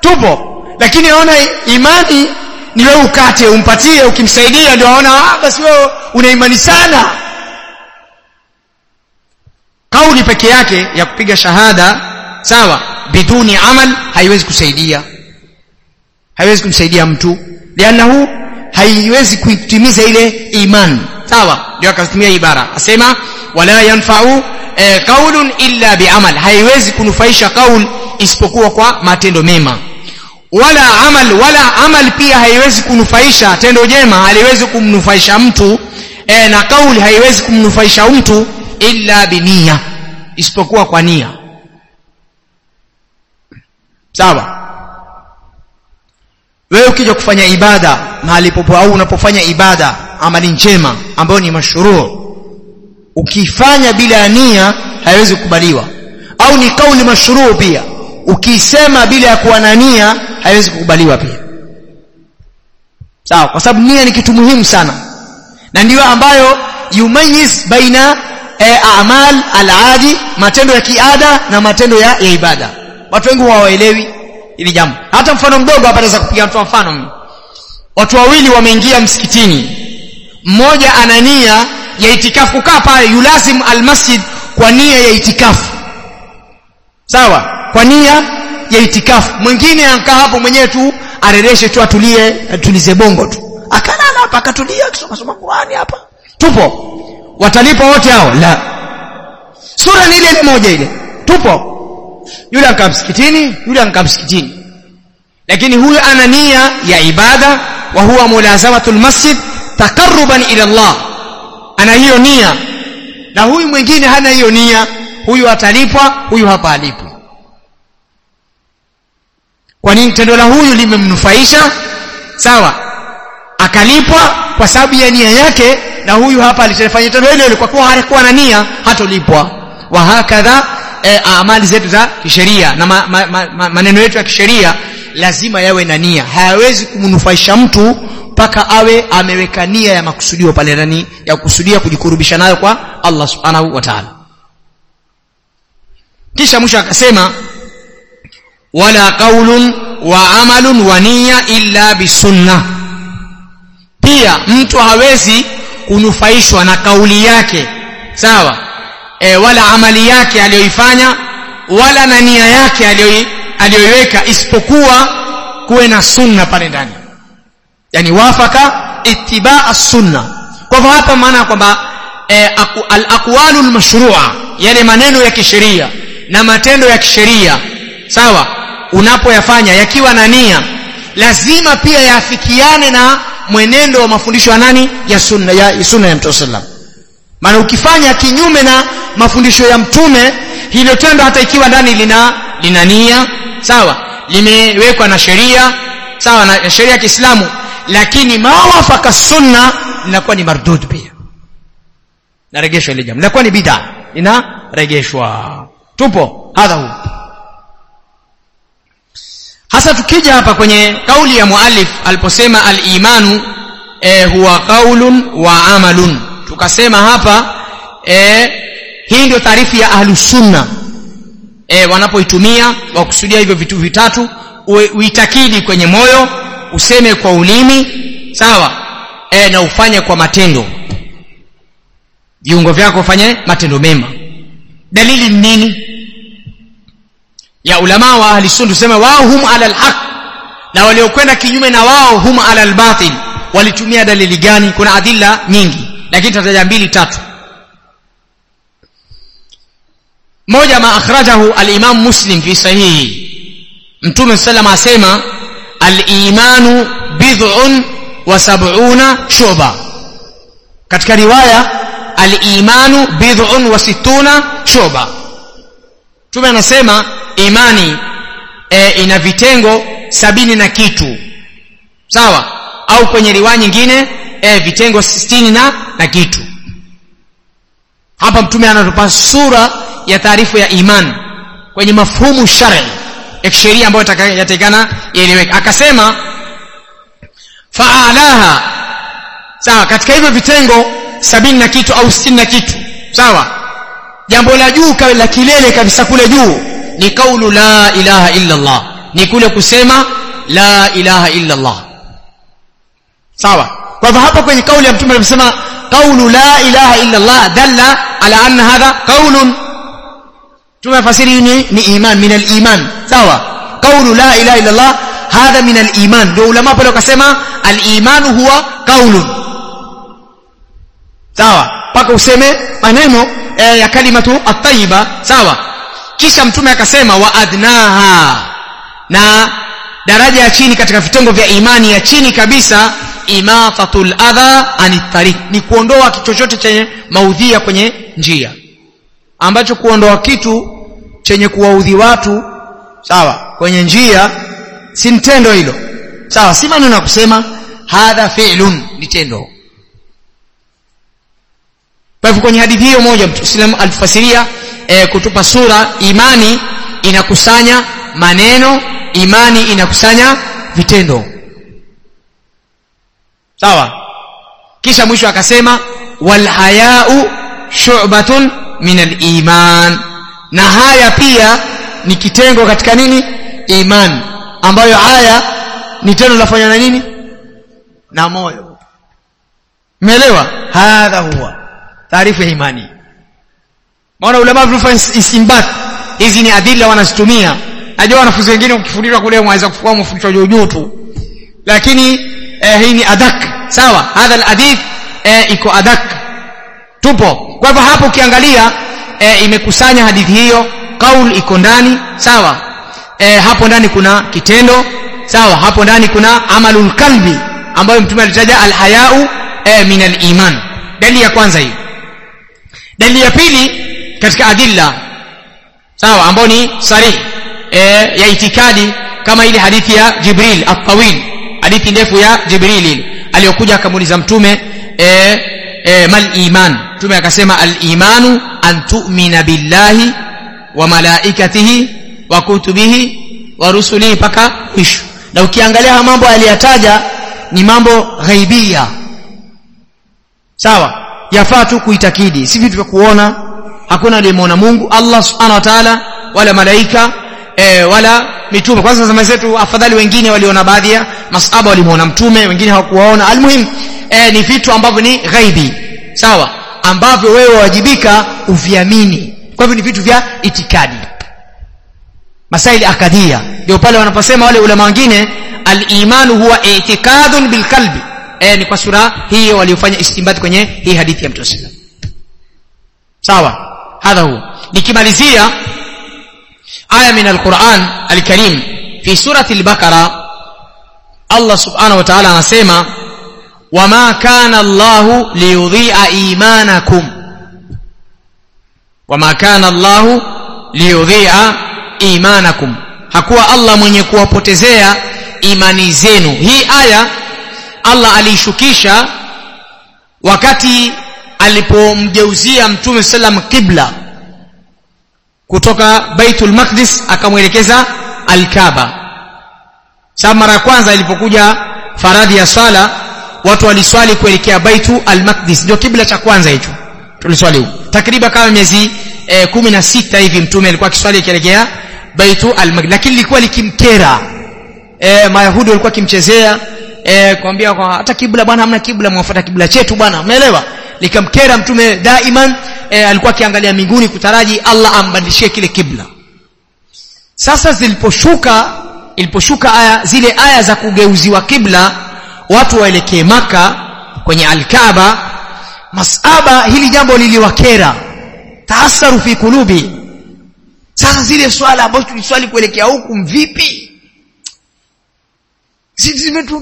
tupo. Lakini aona imani ni wewe ukate umpatie ukimsaidia ndio aona ah basi wewe una imani sana. Kauli peke yake ya kupiga shahada sawa biduni amal haiwezi kusaidia haiwezi kumsaidia mtu. Lianahu haiwezi kuitimiza ile iman. Sawa ndio akatumia ibara asema wala yanfa'u e, qaulun illa biamal. Haiwezi kunufaisha kaul isipokuwa kwa matendo mema. Wala amal wala amal pia haiwezi kunufaisha tendo jema haliwezi kumnufaisha mtu. E, na kauli haiwezi kumnufaisha mtu illa binia isipokuwa kwa nia. Sawa wewe ukija kufanya ibada mahali popo au unapofanya ibada amali njema ambayo ni mashuruu ukifanya bila nia haiwezi kukubaliwa. Au ni kauli mashuruu pia ukisema bila ya kuwa na nia haiwezi kukubaliwa pia. Sawa kwa sababu nia ni kitu muhimu sana. Na ndiyo ambayo yumayiz baina e, amal aladi matendo ya kiada na matendo ya, ya ibada. Watu wengi hawaelewi hili jambo. Hata mfano mdogo hapa naweza kupiga mtu mfano. Watu wawili wameingia msikitini. Mmoja anania ya itikafu. Kukaa pale yulazim almasjid kwa nia ya itikafu. Sawa? Kwa nia ya itikafu. Mwingine ankaa hapo mwenyewe tu arereshe tu atulie atulize bongo tu. Akalala hapa akatulia akisoma soma Qur'ani hapa. Tupo. Watalipa wote hao? La. Sura ni ile ile moja ile. Tupo yule akaa msikitini yule akaa msikitini. Lakini huyu ana nia ya ibada wa huwa mulazamatul masjid takarruban ila Allah. Ana hiyo nia. Na huyu mwingine hana hiyo nia. Huyu atalipwa huyu hapa alipwi kwa nini tendo la huyu limemnufaisha? Sawa. Akalipwa kwa sababu ya nia yake na huyu hapa alifanya tendo hilo kwa kuwa hakuwa na nia hatolipwa. Wa hakadha e, amali zetu za kisheria na ma, ma, ma, ma, maneno yetu ya kisheria lazima yawe na nia. Hayawezi kumnufaisha mtu mpaka awe ameweka nia ya makusudio pale ndani ya kusudia kujikurubisha nayo kwa Allah subhanahu wa ta'ala. Kisha mwisho akasema wala qaulun wa amalun wa niyya illa bisunna pia mtu hawezi kunufaishwa na kauli yake. Sawa e, wala amali yake aliyoifanya wala na nia yake aliyoiweka isipokuwa kuwe na sunna pale ndani. Yani wafaka itibaa sunna. Kwa hivyo hapa maana kwamba e, aku, al aqwalu al mashru'a yale maneno ya kisheria na matendo ya kisheria sawa unapoyafanya yakiwa na nia lazima pia yafikiane na mwenendo wa mafundisho ya nani? Ya sunna ya sunna ya mtume sallam maana ukifanya kinyume na mafundisho ya mtume hilo tendo hata ikiwa ndani lina lina nia sawa? Limewekwa na sheria sawa na sheria ya Kiislamu lakini mawafaka sunna linakuwa ni mardud pia. Naregeshwa ile jambo linakuwa ni bid'a inaregeshwa tupo hadha huu hasa tukija hapa kwenye kauli ya muallif aliposema al-imanu eh, huwa qaulun wa amalun tukasema hapa e, hii ndio taarifu ya ahlusunna e, wanapoitumia wakusudia hivyo vitu vitatu uitakidi kwenye moyo useme kwa ulimi sawa e, na ufanye kwa matendo. Viungo vyako ufanye matendo mema. Dalili ni nini? Ya ulama wa ahli sunna tuseme wao hum ala alhaq. Na waliokwenda kinyume na wao hum ala albatil. Walitumia dalili gani? Kuna adilla nyingi lakini tataja mbili tatu. Moja ma akhrajahu al-imam muslim fi sahihi. Mtume sallam asema al-imanu bid'un wa sab'una shuba. Katika riwaya al-imanu bid'un wa sittuna shuba. Mtume anasema imani e, ina vitengo sabini na kitu. Sawa? Au kwenye riwaya nyingine e, vitengo sitini na, na kitu. Hapa mtume anatupa sura ya taarifu ya iman kwenye mafhumu shar'i ya kisheria ambayo yatakikana ieleweke akasema faalaha sawa katika hivyo vitengo sabini na kitu au sitini na kitu sawa. Jambo la juu la kilele kabisa kule juu ni kaulu la ilaha illa Allah ni kule kusema la ilaha illa Allah sawa kwa hivyo hapa kwenye kauli ya mtume aliposema kaulu la ilaha illa Allah dalla ala anna hadha qaulun. Tumefasiri ni, ni iman min al-iman. Sawa. Kaulu la ilaha illa Allah hadha min al-iman. Ndio ulama pale wakasema al-iman huwa qaulun. Sawa. Paka useme maneno e, ya kalimatu at-tayyiba. Sawa. Kisha mtume akasema wa adnaha. Na daraja ya chini katika vitengo vya imani ya chini kabisa imatatul adha anit ni kuondoa kitu chochote chenye maudhia kwenye njia. Ambacho kuondoa kitu chenye kuwaudhi watu sawa kwenye njia si mtendo hilo. Sawa si maneno ya kusema hadha fi'lun ni tendo. Kwa hivyo kwenye hadithi hiyo moja Muislamu alifasiria e, kutupa sura imani inakusanya maneno imani inakusanya vitendo sawa? Kisha mwisho akasema wal hayau shu'batun min al-iman na haya pia ni kitengo katika nini? Iman. Ambayo haya ni tendo lafanya na nini? Na moyo. Umeelewa? Hadha huwa. Taarifu ya imani. Maana ulama wanafanya istimbat hizi ni adila wanazitumia. Najua wanafunzi wengine ukifundishwa kule mwaweza kufua mafundisho juu tu. Lakini hii ni adak. Sawa? Hadha alhadith eh, iko adak. Tupo. Kwa hivyo hapo ukiangalia eh, imekusanya hadithi hiyo. Kaul iko ndani. Sawa? Eh, hapo ndani kuna kitendo. Sawa? Hapo ndani kuna amalul kalbi ambayo mtume alitaja alhayau eh, min aliman. Dalili ya kwanza hiyo dalili ya pili katika adilla. Sawa? Ambayo ni sarih eh, ya itikadi kama ile hadithi ya Jibril at-tawil hadithi ndefu ya Jibril ile. Aliyokuja akamuuliza mtume e, e, mal iman? Mtume akasema al imanu an tu'mina billahi wa malaikatihi wa kutubihi wa rusulihi paka mwisho. Na ukiangalia mambo aliyataja ni mambo ghaibia. Sawa? Yafaa tu kuitakidi. Si vitu vya kuona. Hakuna aliyemwona Mungu. Allah subhanahu wa ta'ala wala malaika e, wala mitume. Kwanza zama zetu afadhali wengine waliona baadhi ya masaba walimuona mtume wengine hawakuwaona. Almuhim e, ni vitu ambavyo ni ghaibi sawa? Ambavyo wewe wajibika uviamini. Kwa hivyo ni vitu vya itikadi. Masaili akadia ndio pale wanaposema wale ulama wengine al-imanu huwa i'tikadun bil qalbi e, ni kwa sura hiyo waliofanya istimbati kwenye hii hadithi ya mtume sawa? Hadha huwa nikimalizia aya min alquran alkarim fi surati al-baqara Allah subhanahu wa ta'ala anasema wama kana Allahu liyudhi'a imanakum wama kana Allahu liyudhi'a imanakum hakuwa Allah mwenye kuwapotezea imani zenu. Hii aya Allah aliishukisha wakati alipomgeuzia mtume sallam kibla kutoka Baitul Maqdis akamwelekeza Al-Kaaba. Sababu mara ya kwanza ilipokuja faradhi ya swala watu waliswali kuelekea Baitu Al-Maqdis. Ndio kibla cha kwanza hicho tuliswali huko. Takriban kama miezi e, na sita hivi mtume alikuwa akiswali akielekea Baitu Al-Maqdis. Lakini lilikuwa likimkera. E, mayahudi walikuwa kimchezea e, kwambia kwa hata kibla bwana hamna kibla mwafuata kibla chetu bwana. Umeelewa likamkera mtume daiman e, alikuwa akiangalia mbinguni kutaraji Allah ambadilishie kile kibla. Sasa ziliposhuka iliposhuka aya zile aya za kugeuziwa kibla watu waelekee maka kwenye alkaaba. Masaba hili jambo liliwakera. Taasaru fi kulubi. Sasa zile swala ambazo tuliswali kuelekea huku mvipi?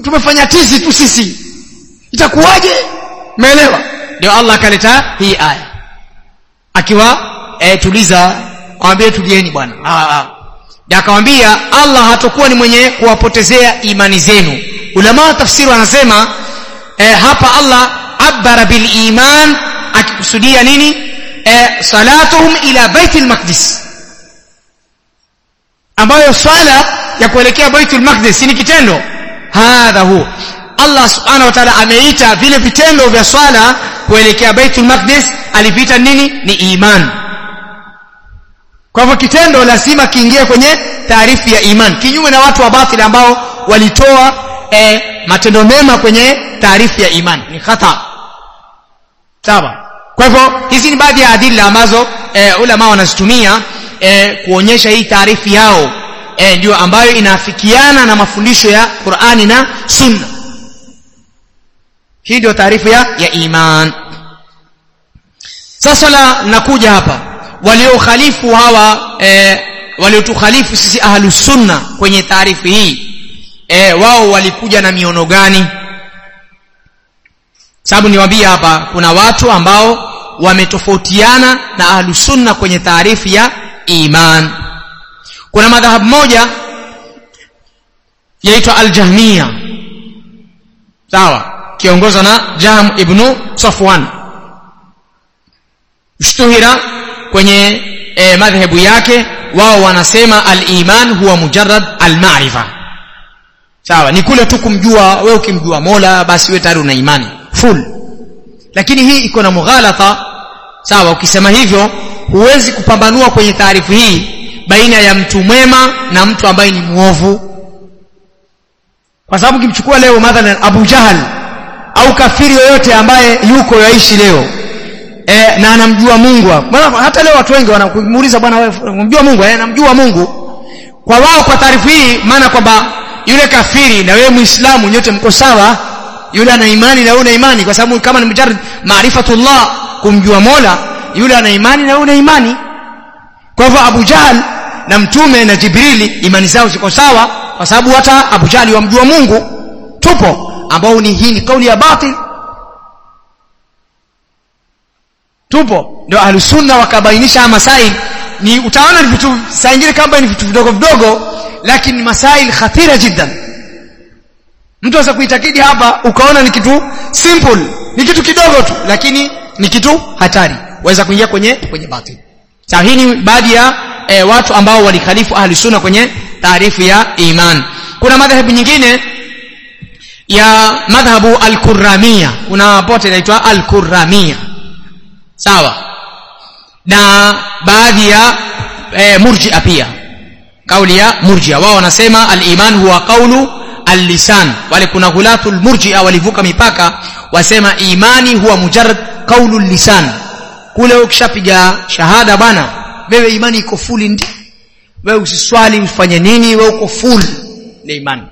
Tumefanya tizi tu sisi. Itakuwaje? Umeelewa ndio Allah akaleta hii aya. Akiwa e, tuliza awambie tulieni bwana. Na akamwambia Allah hatakuwa ni mwenye kuwapotezea imani zenu. Ulama wa tafsiri wanasema e, hapa Allah abara bil iman akikusudia nini? E, salatuhum ila baitil maqdis. Ambayo swala ya kuelekea baitul maqdis ni kitendo. Hadha hu Allah subhanahu wa ta'ala ameita vile vitendo vya swala kuelekea baitul maqdis. Aliviita nini? Ni iman. Kwa hivyo kitendo lazima kiingie kwenye taarifu ya iman. Kinyume na watu wa batil ambao walitoa e, matendo mema kwenye taarifu ya iman. Ni khata. Sawa. Kwa hivyo hizi ni baadhi ya adila ambazo e, ulama wanazitumia e, kuonyesha hii taarifu yao. E, ndio ambayo inafikiana na mafundisho ya Qur'ani na Sunna hii ndio taarifu ya, ya iman. Sasa la nakuja hapa. Waliokhalifu hawa e, waliotukhalifu sisi ahlus sunna kwenye taarifu hii e, wao walikuja na miono gani? Sababu niwaambie hapa kuna watu ambao wametofautiana na ahlus sunna kwenye taarifu ya iman. Kuna madhahabu moja yaitwa aljahmia sawa kiongozwa na Jahm ibn Safwan. Mshtuhira kwenye e, madhehebu yake wao wanasema al-iman huwa mujarrad al-ma'rifa. Sawa ni kule tu kumjua wewe ukimjua Mola basi wewe tayari una imani. Full. Lakini hii iko na mughalatha. Sawa ukisema hivyo huwezi kupambanua kwenye taarifu hii baina ya mtu mwema na mtu ambaye ni muovu kwa sababu kimchukua leo mathalan Abu Jahal au kafiri yoyote ambaye yuko yaishi leo. E, na anamjua Mungu bwana hata leo watu wengi wanamuuliza bwana wewe unamjua Mungu? Eh anamjua Mungu. Kwa wao kwa taarifu hii maana kwamba yule kafiri na wewe muislamu nyote mko sawa. Yule ana imani na wewe una imani kwa sababu kama ni mujarrad maarifatullah kumjua Mola yule ana imani na wewe una imani. Kwa hivyo Abu Jahal na mtume na Jibrili imani zao ziko sawa kwa sababu hata Abu Jahl wamjua Mungu. Tupo ambao ni hii ni kauli ya batil. Tupo. Ndio ahlusunna wakabainisha masail. Ni utaona ni vitu saa nyingine kama ni vitu vidogo vidogo lakini masail khatira jiddan. Mtu aweza kuitakidi hapa ukaona ni kitu simple. Ni kitu kidogo tu lakini ni kitu hatari. Waweza kuingia kwenye kwenye batil. Sasa hii ni baadhi ya e, watu ambao walikhalifu ahli sunna kwenye taarifu ya iman. Kuna madhehebu nyingine ya madhhabu al-Qurramia kuna pote inaitwa al-Qurramia sawa? Na baadhi ya e, murji'a pia. Kauli ya murji'a. Wao wanasema al-iman huwa qawlu al-lisan. Wale kuna ghulatul murji'a walivuka mipaka wasema imani huwa mujarrad qawlu lisan kule ukishapiga shahada bana wewe imani iko full ndi wewe usiswali ufanye nini? Wewe uko full. Ni imani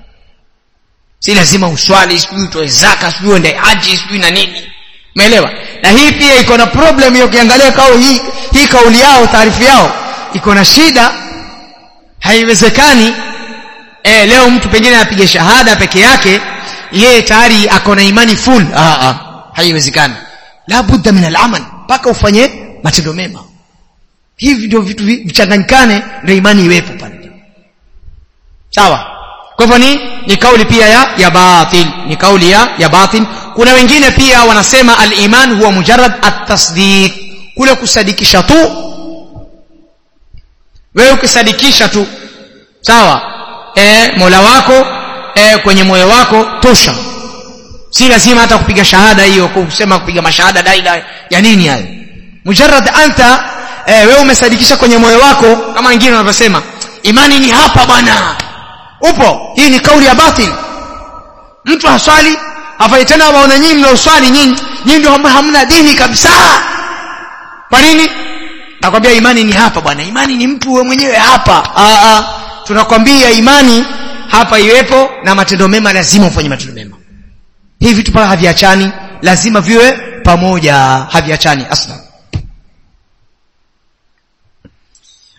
si lazima uswali sijui utoe zaka sijui uende haji sijui na nini. Umeelewa? Na hii pia iko na problem hiyo ukiangalia kao hii hii kauli yao taarifu yao iko na shida. Haiwezekani e, leo mtu pengine anapiga shahada peke yake yeye tayari ako na imani full. Ah, ah, haiwezekani. La budda min alamal mpaka ufanye matendo mema. Hivi ndio vitu vichanganyikane ndio imani iwepo pale. Sawa kwa hivyo ni ni kauli pia ya ya batil ni kauli ya ya batil. Kuna wengine pia wanasema al-iman huwa mujarrad at-tasdiq kule kusadikisha tu. Wewe ukisadikisha tu sawa e, mola wako e, kwenye moyo wako tosha. Si lazima hata kupiga shahada hiyo kusema kupiga mashahada daila ya nini hayo. Mujarrad anta e, wewe umesadikisha kwenye moyo wako kama wengine wanavyosema imani ni hapa bwana upo. Hii ni kauli ya batil. Mtu haswali hafai tena waona nyinyi mnaoswali nyinyi nyinyi ndio hamna- dini kabisa. Kwa nini? Nakwambia imani ni hapa bwana. Imani ni mtu wewe mwenyewe hapa. Aa, tunakwambia imani hapa iwepo na matendo mema lazima ufanye matendo mema. Hivi vitu pala haviachani. Lazima viwe pamoja. Haviachani. Aslan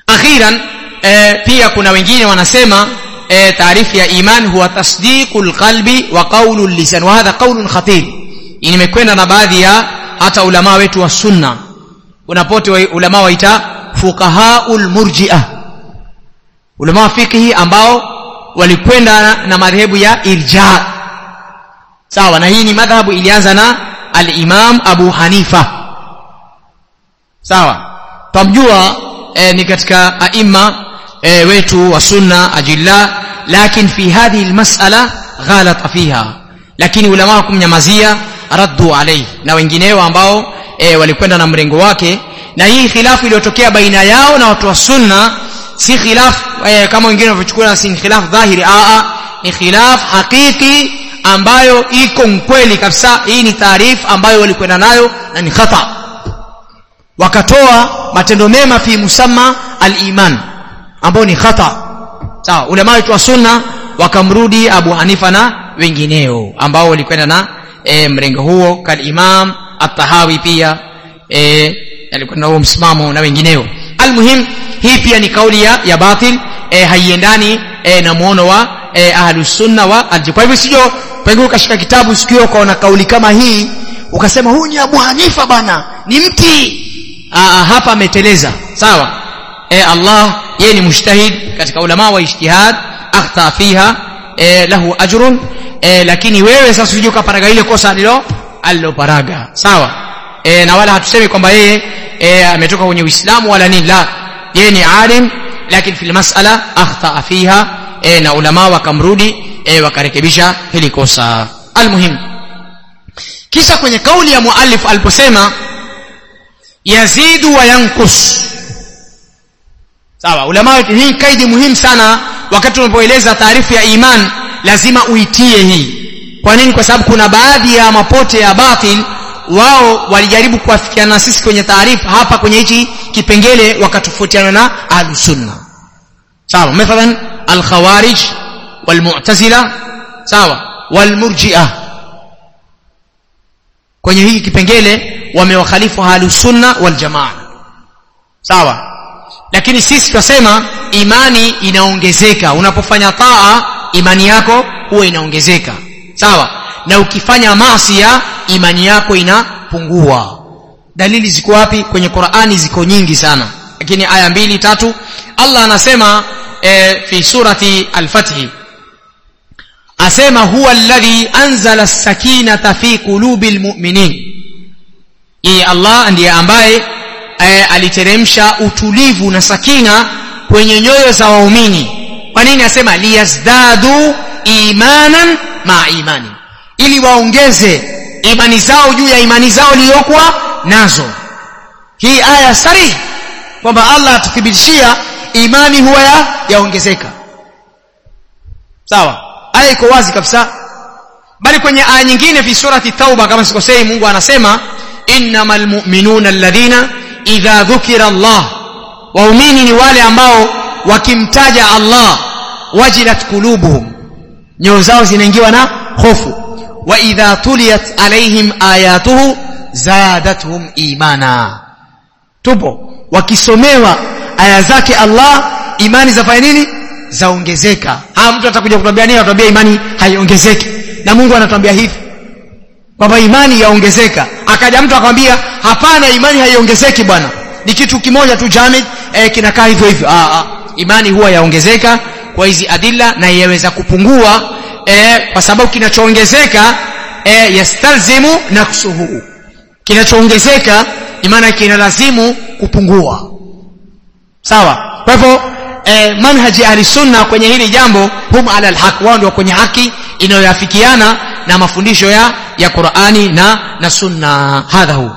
akhiran e, pia kuna wengine wanasema e, taarifu ya iman huwa tasdiqul qalbi wa qaulul lisan. Wa hadha qawlun khatir imekwenda na baadhi ya hata ulama wetu wa sunna. Unapote wa, ulama waita fuqahaul murji'ah. Ulama wa ambao walikwenda na, na madhehebu ya irja. Sawa na hii ni madhhabu ilianza na al-imam abu hanifa. Sawa. Tamjua e, ni katika aima wetu wa sunna ajilla lakin fi hadhihi almas'ala ghalata fiha lakini ulama wa kumnyamazia raddu alayhi na wengineo ambao e, walikwenda na mrengo wake na hii khilafu iliyotokea baina yao na watu wa sunna si khilaf e, kama wengine wanavyochukua si khilaf dhahiri a ni khilaf hakiki ambayo iko mkweli kabisa hii ni taarifa ambayo walikwenda nayo na ni khata wakatoa matendo mema fi musamma al-iman ambao ni khata. Sawa ulama wetu wa sunna wakamrudi Abu Hanifa na wengineo ambao walikwenda na e, mrengo huo kal Imam At-Tahawi pia e, alikwenda huo msimamo na wengineo. Almuhim hii pia ni kauli ya, ya batil e, haiendani e, na muono wa e, ahlus sunna wa alji kwa hivyo sio pengine ukashika kitabu sikio ukaona kauli kama hii ukasema huyu ni Abu Hanifa bana ni mti. Aa, hapa ameteleza. Sawa e, Allah yeye ni mujtahid katika ulama wa ijtihad akhta fiha e, lahu ajrun e, lakini wewe sasa usije ukaparaga ile kosa alilo aliloparaga sawa e, na wala hatusemi kwamba yeye e, ametoka kwenye Uislamu wala nini la yeye ni alim lakini fil mas'ala akhta fiha e, na ulama wakamrudi e, wakarekebisha hili kosa almuhim kisha kwenye kauli ya muallif aliposema yazidu wa yankus sawa ulama hii kaidi muhimu sana wakati unapoeleza taarifu ya iman lazima uitie hii. Kwa nini? Kwa sababu kuna baadhi ya mapote ya batil wao walijaribu kuafikiana na sisi kwenye taarifa hapa kwenye hichi kipengele wakatofautiana na ahlusunna sawa mathalan alkhawarij walmu'tazila sawa walmurji'a. Kwenye hiki kipengele wamewakhalifu ahlusunna waljamaa. Sawa lakini sisi tunasema imani inaongezeka. Unapofanya taa imani yako huwa inaongezeka. Sawa? Na ukifanya maasiya imani yako inapungua. Dalili ziko wapi? Kwenye Qur'ani ziko nyingi sana. Lakini aya mbili tatu Allah anasema e, fi surati al-Fath asema huwa alladhi anzala as-sakinata fi qulubi al-mu'minin yeye Allah ndiye ambaye e, aliteremsha utulivu na sakina kwenye nyoyo za waumini. Kwa nini asema liyazdadu imanan ma imani? Ili waongeze imani zao juu ya imani zao iliyokuwa nazo. Hii aya sarih kwamba Allah atuthibitishia imani huwa ya yaongezeka. Sawa aya iko wazi kabisa. Bali kwenye aya nyingine fi surati tauba kama sikosei Mungu anasema innamal mu'minuna alladhina idha dhukira Allah waumini ni wale ambao wakimtaja Allah wajilat kulubuhum nyoyo zao zinaingiwa na hofu wa idha tuliyat alaihim ayatuhu zadatuhum imana tupo wakisomewa aya zake Allah imani zafanya nini zaongezeka ah mtu atakuja kutuambia nini atuambia imani haiongezeki na Mungu anatuambia hivi kwamba imani yaongezeka. Akaja mtu akamwambia hapana imani haiongezeki bwana. Ni kitu kimoja tu jamid eh, kinakaa hivyo hivyo. Ah, ah. imani huwa yaongezeka kwa hizi adilla na yaweza kupungua eh, kwa sababu kinachoongezeka eh, yastalzimu naksuhu kinachoongezeka imani kinalazimu kupungua. Sawa? Kwa hivyo eh, manhaji ahli sunna kwenye hili jambo hum ala alhaq wao ndio kwenye haki inayoafikiana na mafundisho ya ya Qur'ani na na sunna. Hadha hu.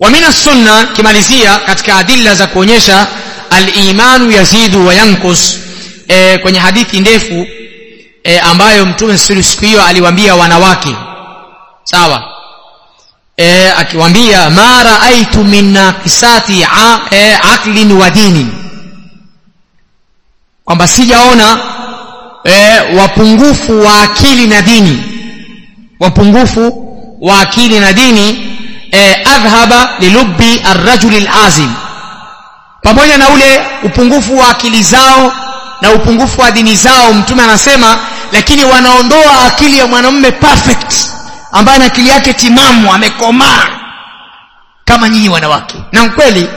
Wa min sunna kimalizia katika adilla za kuonyesha al-imanu yazidu wa yankus e, kwenye hadithi ndefu e, ambayo mtume siku hiyo aliwaambia wanawake. Sawa? E, akiwaambia ma raaitu min naqisati e, aqlin wa dinin kwamba sijaona e, wapungufu wa akili na dini. Wapungufu wa akili na dini e, adhhaba lilubbi arrajuli alazim. Pamoja na ule upungufu wa akili zao na upungufu wa dini zao mtume anasema lakini wanaondoa akili ya mwanamume perfect ambaye na akili yake timamu amekomaa kama nyinyi wanawake. Na kweli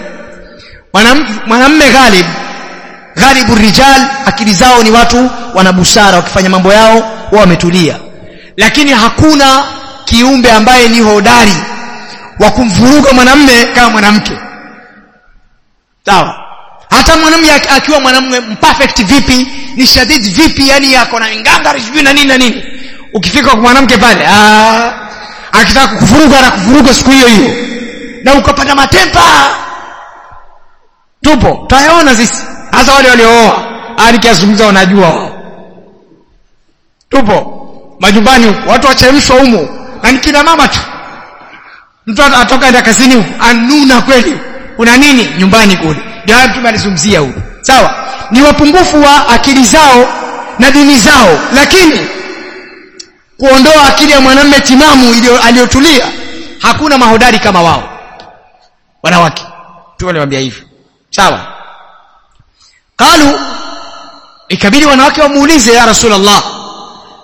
mwanamume ghalib ghalibu rijal akili zao ni watu wana busara wakifanya mambo yao wao wametulia. Lakini hakuna kiumbe ambaye ni hodari wa kumvuruga mwanamme kama mwanamke. Sawa. Hata mwanamume akiwa mwanamume perfect vipi? Ni shadid vipi? Yani yako na nganga sijui na nini na nini. Ukifika kwa mwanamke pale akitaka kukuvuruga na kuvuruga siku hiyo hiyo. Na ukapata matempa. Tupo. Tayaona sisi hasa wale waliooa hadi kiazungumza wanajua. Tupo majumbani watu wachemshwa humo na kina mama tu. Mtu atoka enda kazini anuna kweli. Kuna nini? Nyumbani kule. Ndio hapo tumalizungumzia huko. Sawa? Ni wapungufu wa akili zao na dini zao. Lakini kuondoa akili ya mwanamume timamu aliyotulia hakuna mahodari kama wao. Wanawake tu waliwaambia hivyo. Sawa qalu ikabidi wanawake wamuulize ya rasulullah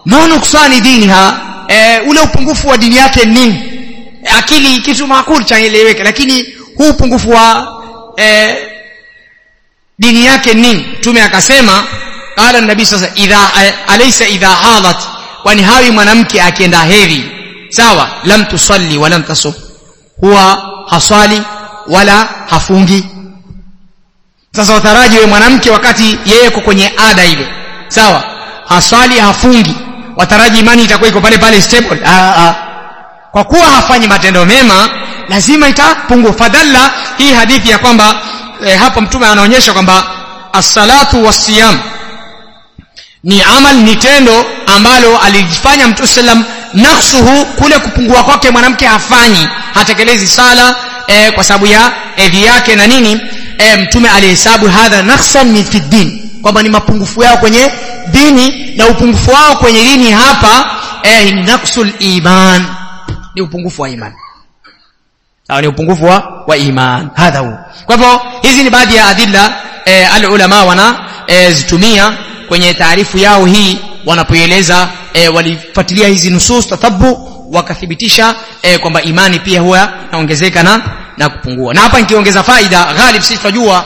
ma nuksani diniha? E, ule upungufu wa dini yake nini akili kitu makuli chaeleweke lakini huu upungufu wa e, dini yake nini tume akasema qala nabii sasa idha alaysa idha halat kwani hawi mwanamke akienda hedhi. Sawa lam tusalli wa lam tasum huwa haswali wala hafungi sasa utaraji we mwanamke wakati yeye yuko kwenye ada ile. Sawa? Haswali hafungi. Wataraji imani itakuwa iko pale pale stable. Ah, ah. kwa kuwa hafanyi matendo mema lazima itapungua. Fadalla hii hadithi ya kwamba e, hapa mtume anaonyesha kwamba as-salatu was-siyam ni amal ni tendo ambalo alifanya mtume sallam nafsuhu kule kupungua kwake mwanamke hafanyi. Hatekelezi sala e, kwa sababu ya edhi yake na nini e, mtume alihesabu hadha naqsan min fi din kwamba ni mapungufu yao kwenye dini na upungufu wao kwenye dini hapa eh, naqsul iman. Ni upungufu wa iman. Sawa ni upungufu wa, wa iman. Hadha huu kwa hivyo hizi ni baadhi ya adilla eh, alulama wana eh, zitumia kwenye taarifu yao hii wanapoeleza eh, walifuatilia hizi nusus tatabu wakathibitisha eh, kwamba imani pia huwa inaongezeka na na kupungua na hapa nikiongeza faida ghalib sisi tunajua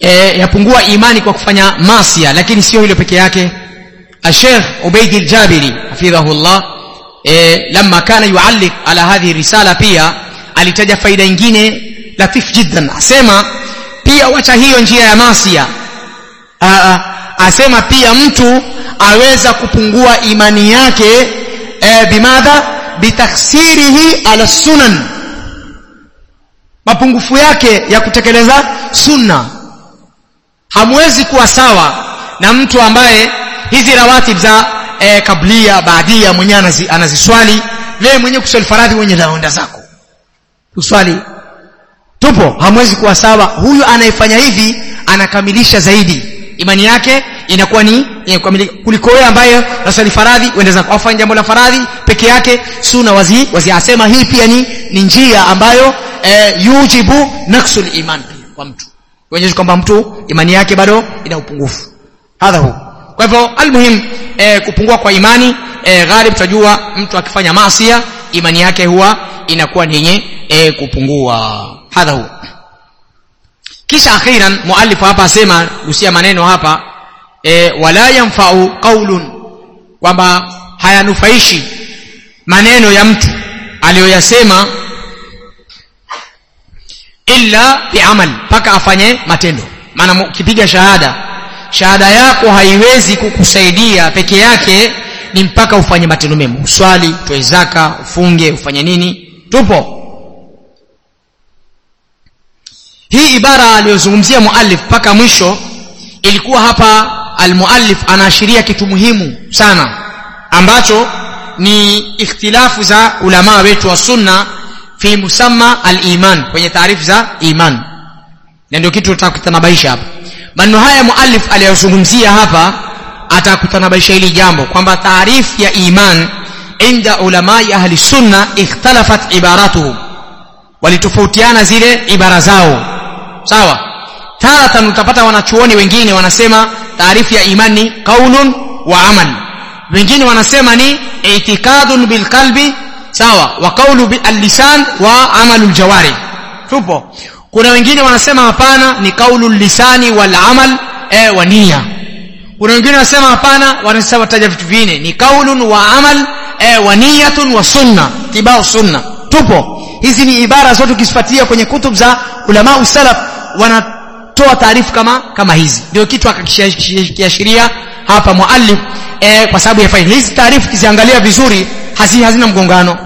e, yapungua imani kwa kufanya masia lakini sio hilo peke yake الشيخ عبيد الجابري حفظه الله e, lama kana yuallik ala hadhihi risala pia alitaja faida nyingine latif jiddan asema pia wacha hiyo njia ya masia Aa, asema pia mtu aweza kupungua imani yake e, bimadha bitaksirihi ala sunan mapungufu yake ya kutekeleza sunna. Hamwezi kuwa sawa na mtu ambaye hizi rawatib za e, kablia baadia mwenyewe anazi, anaziswali wewe mwenyewe kuswali faradhi mwenye daonda zako. Uswali tupo. Hamwezi kuwa sawa. Huyu anayefanya hivi anakamilisha zaidi. Imani yake inakuwa ni yenye kuliko wewe ambaye unaswali faradhi uende zako. Afanye jambo la faradhi peke yake sunna wazi wazi asema. Hii pia ni ni njia ambayo eh, yujibu naksul iman kwa mtu. Kuonyesha kwamba mtu imani yake bado ina upungufu. Hadha hu. Kwa hivyo almuhim eh, kupungua kwa imani eh, ghalib tutajua mtu akifanya maasiya imani yake huwa inakuwa ni yenye eh, kupungua. Hadha hu. Kisha akhiran muallifu hapa asema gusia maneno hapa e, wala yanfa'u qaulun kwamba hayanufaishi maneno ya mtu aliyoyasema illa biamal mpaka afanye matendo. Maana ukipiga shahada shahada yako haiwezi kukusaidia peke yake ni mpaka ufanye matendo mema. Uswali toe zaka ufunge ufanye nini? Tupo. Hii ibara aliyozungumzia muallif mpaka mwisho ilikuwa hapa almuallif anaashiria kitu muhimu sana ambacho ni ikhtilafu za ulamaa wetu wa sunna fi musamma aliman kwenye taarifu za iman na ndio kitu tutakutanabaisha hapa maneno haya muallif aliyozungumzia hapa atakutanabaisha hili jambo kwamba taarifu ya iman inda ulamai ahli sunna ikhtalafat ibaratuhum walitofautiana zile ibara zao sawa taratan utapata wanachuoni wengine wanasema taarifu ya imani ni qaulun wa amal wengine wanasema ni itikadun bilqalbi sawa. Wa kaulu bil-lisan wa amalu ljawari tupo. Kuna wengine wanasema hapana ni kaulu lisani wal amal e, wa nia kuna wengine wanasema hapana wanasema wataja vitu vingine. Ni kaulun wa amal e, wa niyatun wa sunna. Tibau sunna. Tupo. Hizi ni ibara zote ukisifatia kwenye kutub za ulama usalaf wanatoa taarifu kama kama hizi. Ndio kitu akakiashiria hapa muallif e, kwa sababu ya faida hizi taarifu kiziangalia vizuri hazi, hazina mgongano.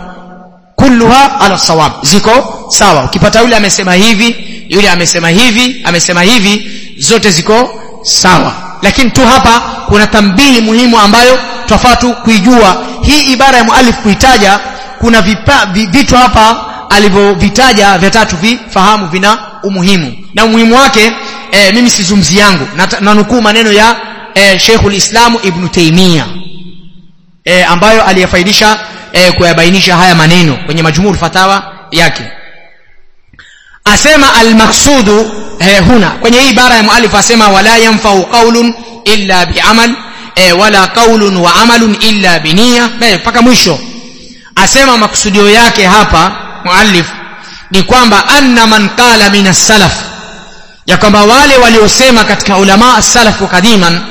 Kulluha ala sawab ziko sawa. Ukipata yule amesema hivi yule amesema hivi amesema hivi zote ziko sawa. Lakini tu hapa kuna tambihi muhimu ambayo twafaa kuijua. Hii ibara ya muallif kuitaja kuna vipa, vitu hapa alivyovitaja vya tatu vifahamu vina umuhimu. Na umuhimu wake e, mimi sizumzi yangu. Nanukuu na maneno ya e, Sheikhul Islam Ibn Taymiyyah e, ambayo aliyafaidisha e, kuyabainisha haya maneno kwenye majumhur fatawa yake asema almaksudu e, huna kwenye hii ibara ya muallif asema wala yanfa'u qawlun illa bi'amal e, wala qawlun wa amalun illa biniya mpaka mwisho asema maksudio yake hapa muallif ni kwamba anna man qala min as-salaf ya kwamba wale waliosema katika ulama as-salaf kadiman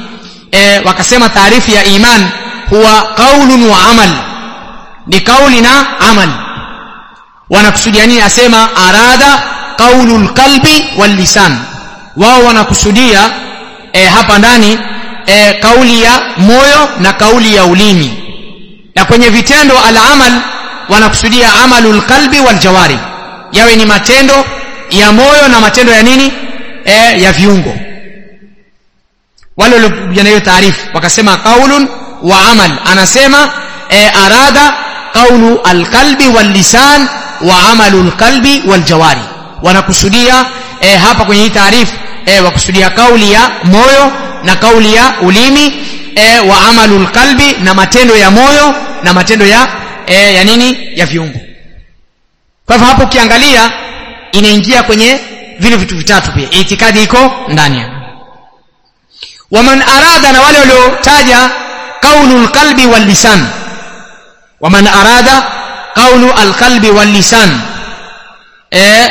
e, wakasema taarifu ya iman huwa qaulun wa amal. Ni kauli na amal. Wanakusudia nini asema arada qaulul qalbi wal lisan. Wao wanakusudia e, hapa ndani e, kauli ya moyo na kauli ya ulimi. Na kwenye vitendo al-amal wanakusudia amalul qalbi wal jawari. Yawe ni matendo ya moyo na matendo ya nini? E, ya viungo wale waliokuja na hiyo taarifu wakasema qaulun wa amal. Anasema e, arada qaulu alqalbi wallisan wa amalu alqalbi waljawari. Wanakusudia e, hapa kwenye hii taarifu e, wakusudia kauli ya moyo na kauli ya ulimi e, wa amalu alqalbi na matendo ya moyo na matendo ya e, ya nini? Ya viungo. Kwa hivyo hapo ukiangalia inaingia kwenye vile vitu vitatu pia. Itikadi iko ndani waman arada na wale waliotaja qaulu alqalbi wal lisan waman arada qaulu alqalbi wal lisan eh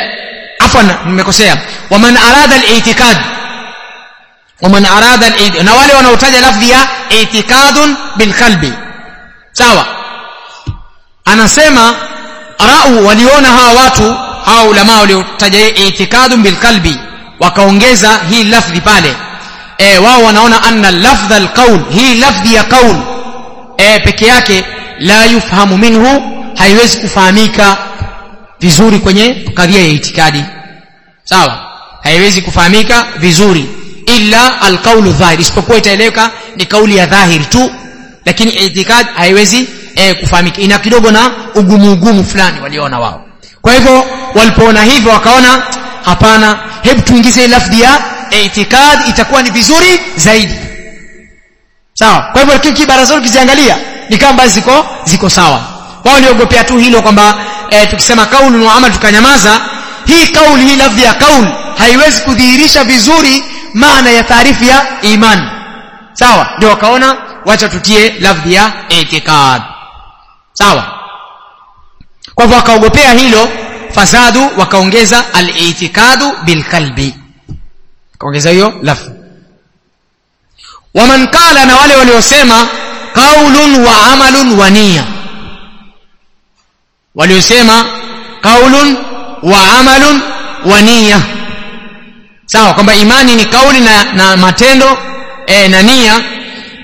afwan nimekosea waman arada al-i'tikad waman arada na wale wanaotaja lafdhi ya i'tikadun bil qalbi sawa anasema rau waliona hawa watu hawa ulama waliotaja i'tikadun bil qalbi wakaongeza hii lafdhi pale e, wao wanaona anna lafdha alqaul hii lafdhi ya qaul e, peke yake la yufhamu minhu haiwezi kufahamika vizuri kwenye kadhia ya itikadi. Sawa? Haiwezi kufahamika vizuri. Illa alqaul dhahir isipokuwa itaeleweka ni kauli ya dhahiri tu. Lakini itikadi haiwezi e, kufahamika. Ina kidogo na ugumu ugumu fulani waliona wao. Kwa hivyo walipoona hivyo wakaona hapana hebu tuingize lafdhi ya itikad itakuwa ni vizuri zaidi. Sawa? Kwa hivyo lakini kibara zote ukiziangalia ni kama ziko ziko sawa. Wao waliogopea tu hilo kwamba e, tukisema kaulu na amal tukanyamaza hii kauli hii lafdhi ya kauli haiwezi kudhihirisha vizuri maana ya taarifu ya imani sawa? Ndio wakaona wacha tutie lafdhi ya itikad sawa? Kwa hivyo wakaogopea hilo fasadu wakaongeza al-itikadu bilqalbi kaongeza hiyo laf waman qala na wale waliosema qaulun wa amalun wa nia waliosema qaulun wa amalun wa nia sawa kwamba imani ni kauli na, na matendo e, na nia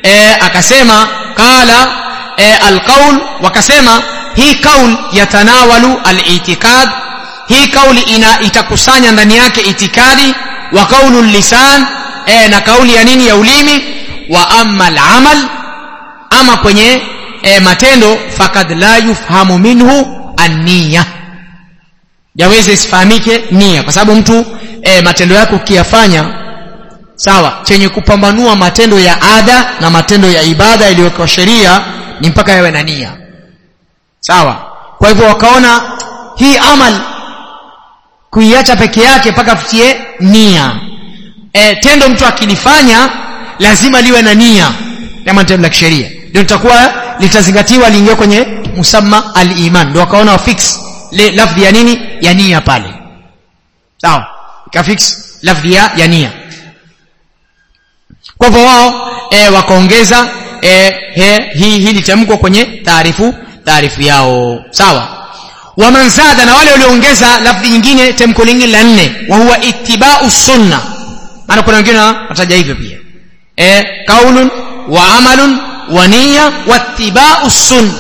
e, akasema qala e, alqaul. Wakasema hii kaul yatanawalu alitikad hii kauli ina itakusanya ndani yake itikadi wa kaulu lisan e, na kauli ya nini ya ulimi wa amma al-amal ama kwenye e, matendo fakad la yufhamu minhu an-niyya yaweze isifahamike nia kwa sababu mtu e, matendo yako ukiyafanya sawa chenye kupambanua matendo ya ada na matendo ya ibada iliyowekwa sheria ni mpaka yawe na nia. Sawa. Kwa hivyo wakaona hii amal kuiacha peke yake mpaka tutie nia. E, tendo mtu akilifanya lazima liwe na nia kama tendo la kisheria. Ndio litakuwa litazingatiwa liingie kwenye musamma al-iman. Ndio wakaona le lafdhi ya nini? Ya nia pale. Sawa? Ikafix lafdhi ya, ya nia. Kwa hivyo wao e, wakaongeza e, he, hii hili kwenye taarifu taarifu yao. Sawa waman zada na wale walioongeza lafdhi nyingine tamko lingine la nne wa huwa ittiba'u sunna maana kuna wengine wataja hivyo pia e, kaulun wa amalun wa niyya wa ittiba'u sunna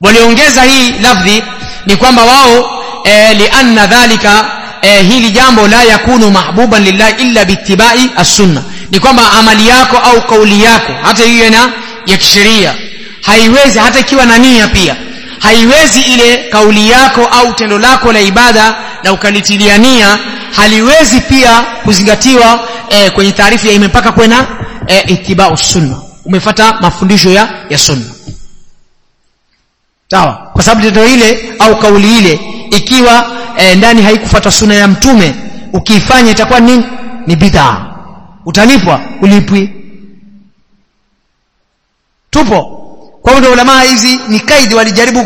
waliongeza hii lafdhi ni kwamba wao e, lianna dhalika e, hili jambo la yakunu mahbuban lillahi illa biittibai as-sunna ni kwamba amali yako au kauli yako hata hiyo na ya kisheria haiwezi hata ikiwa na nia pia haiwezi ile kauli yako au tendo lako la ibada na ukalitilia nia haliwezi pia kuzingatiwa e, kwenye taarifu ya imepaka kwena e, itibau sunna umefata mafundisho ya ya sunna sawa? Kwa sababu tendo ile au kauli ile ikiwa e, ndani haikufata sunna ya mtume ukiifanya itakuwa nini ni bidhaa utalipwa ulipwi. Tupo kwa hiyo ulama hizi ni kaidi walijaribu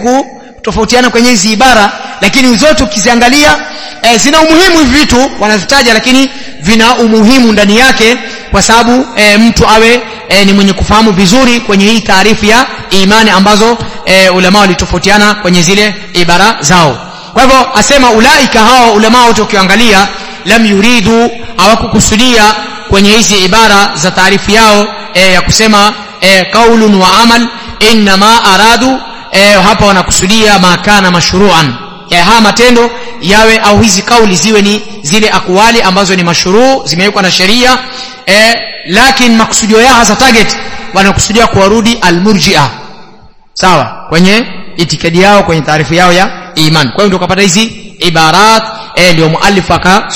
kutofautiana kwenye hizi ibara lakini zote ukiziangalia e, zina umuhimu hivi vitu wanazitaja lakini vina umuhimu ndani yake kwa sababu e, mtu awe e, ni mwenye kufahamu vizuri kwenye hii taarifu ya imani ambazo e, ulama walitofautiana kwenye zile ibara zao. Kwa hivyo asema ulaika hao ulama wote ukiangalia lam yuridu hawakukusudia kwenye hizi ibara za taarifu yao e, ya kusema e, kaulun wa amal inma aradu e, hapa wanakusudia makana mashruan. Ya haya matendo yawe au hizi kauli ziwe ni zile akwali ambazo ni mashuruu zimewekwa na sheria e, lakini makusudio yao hasa target wanakusudia kuwarudi almurji'a. Sawa? Kwenye itikadi yao kwenye taarifu yao ya iman. Kwa hiyo ndio ukapata hizi ibarat eh, ndio muallif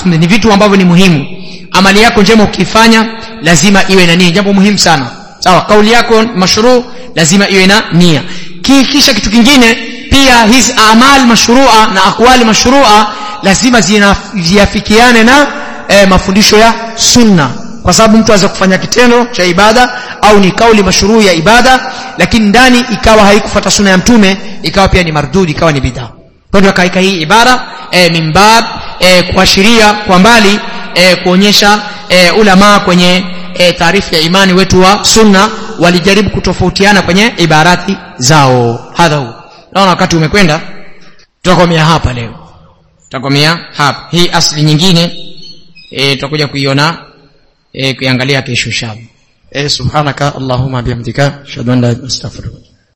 ni vitu ambavyo ni muhimu. Amali yako njema ukifanya lazima iwe na nini? Jambo muhimu sana sawa kauli yako mashruu lazima iwe na nia. Kisha kitu kingine pia hizi amal mashrua na akwali mashrua lazima ziafikiane na e, mafundisho ya sunna. Kwa sababu mtu aweza kufanya kitendo cha ibada au ni kauli mashruu ya ibada lakini ndani ikawa haikufuata sunna ya mtume ikawa pia ni mardudi ikawa ni bid'a. Kwa hiyo akaika hii ibara e, mimbab e, kuashiria kwa mbali e, kuonyesha e, ulama kwenye e, taarifu ya imani wetu wa sunna walijaribu kutofautiana kwenye ibarati zao. Hadha huu naona wakati umekwenda tutakomea hapa leo. Tutakomea hapa. Hii asli nyingine e, tutakuja kuiona e, kuiangalia kesho inshallah e, subhanaka allahumma bihamdika ashhadu an la astaghfiruka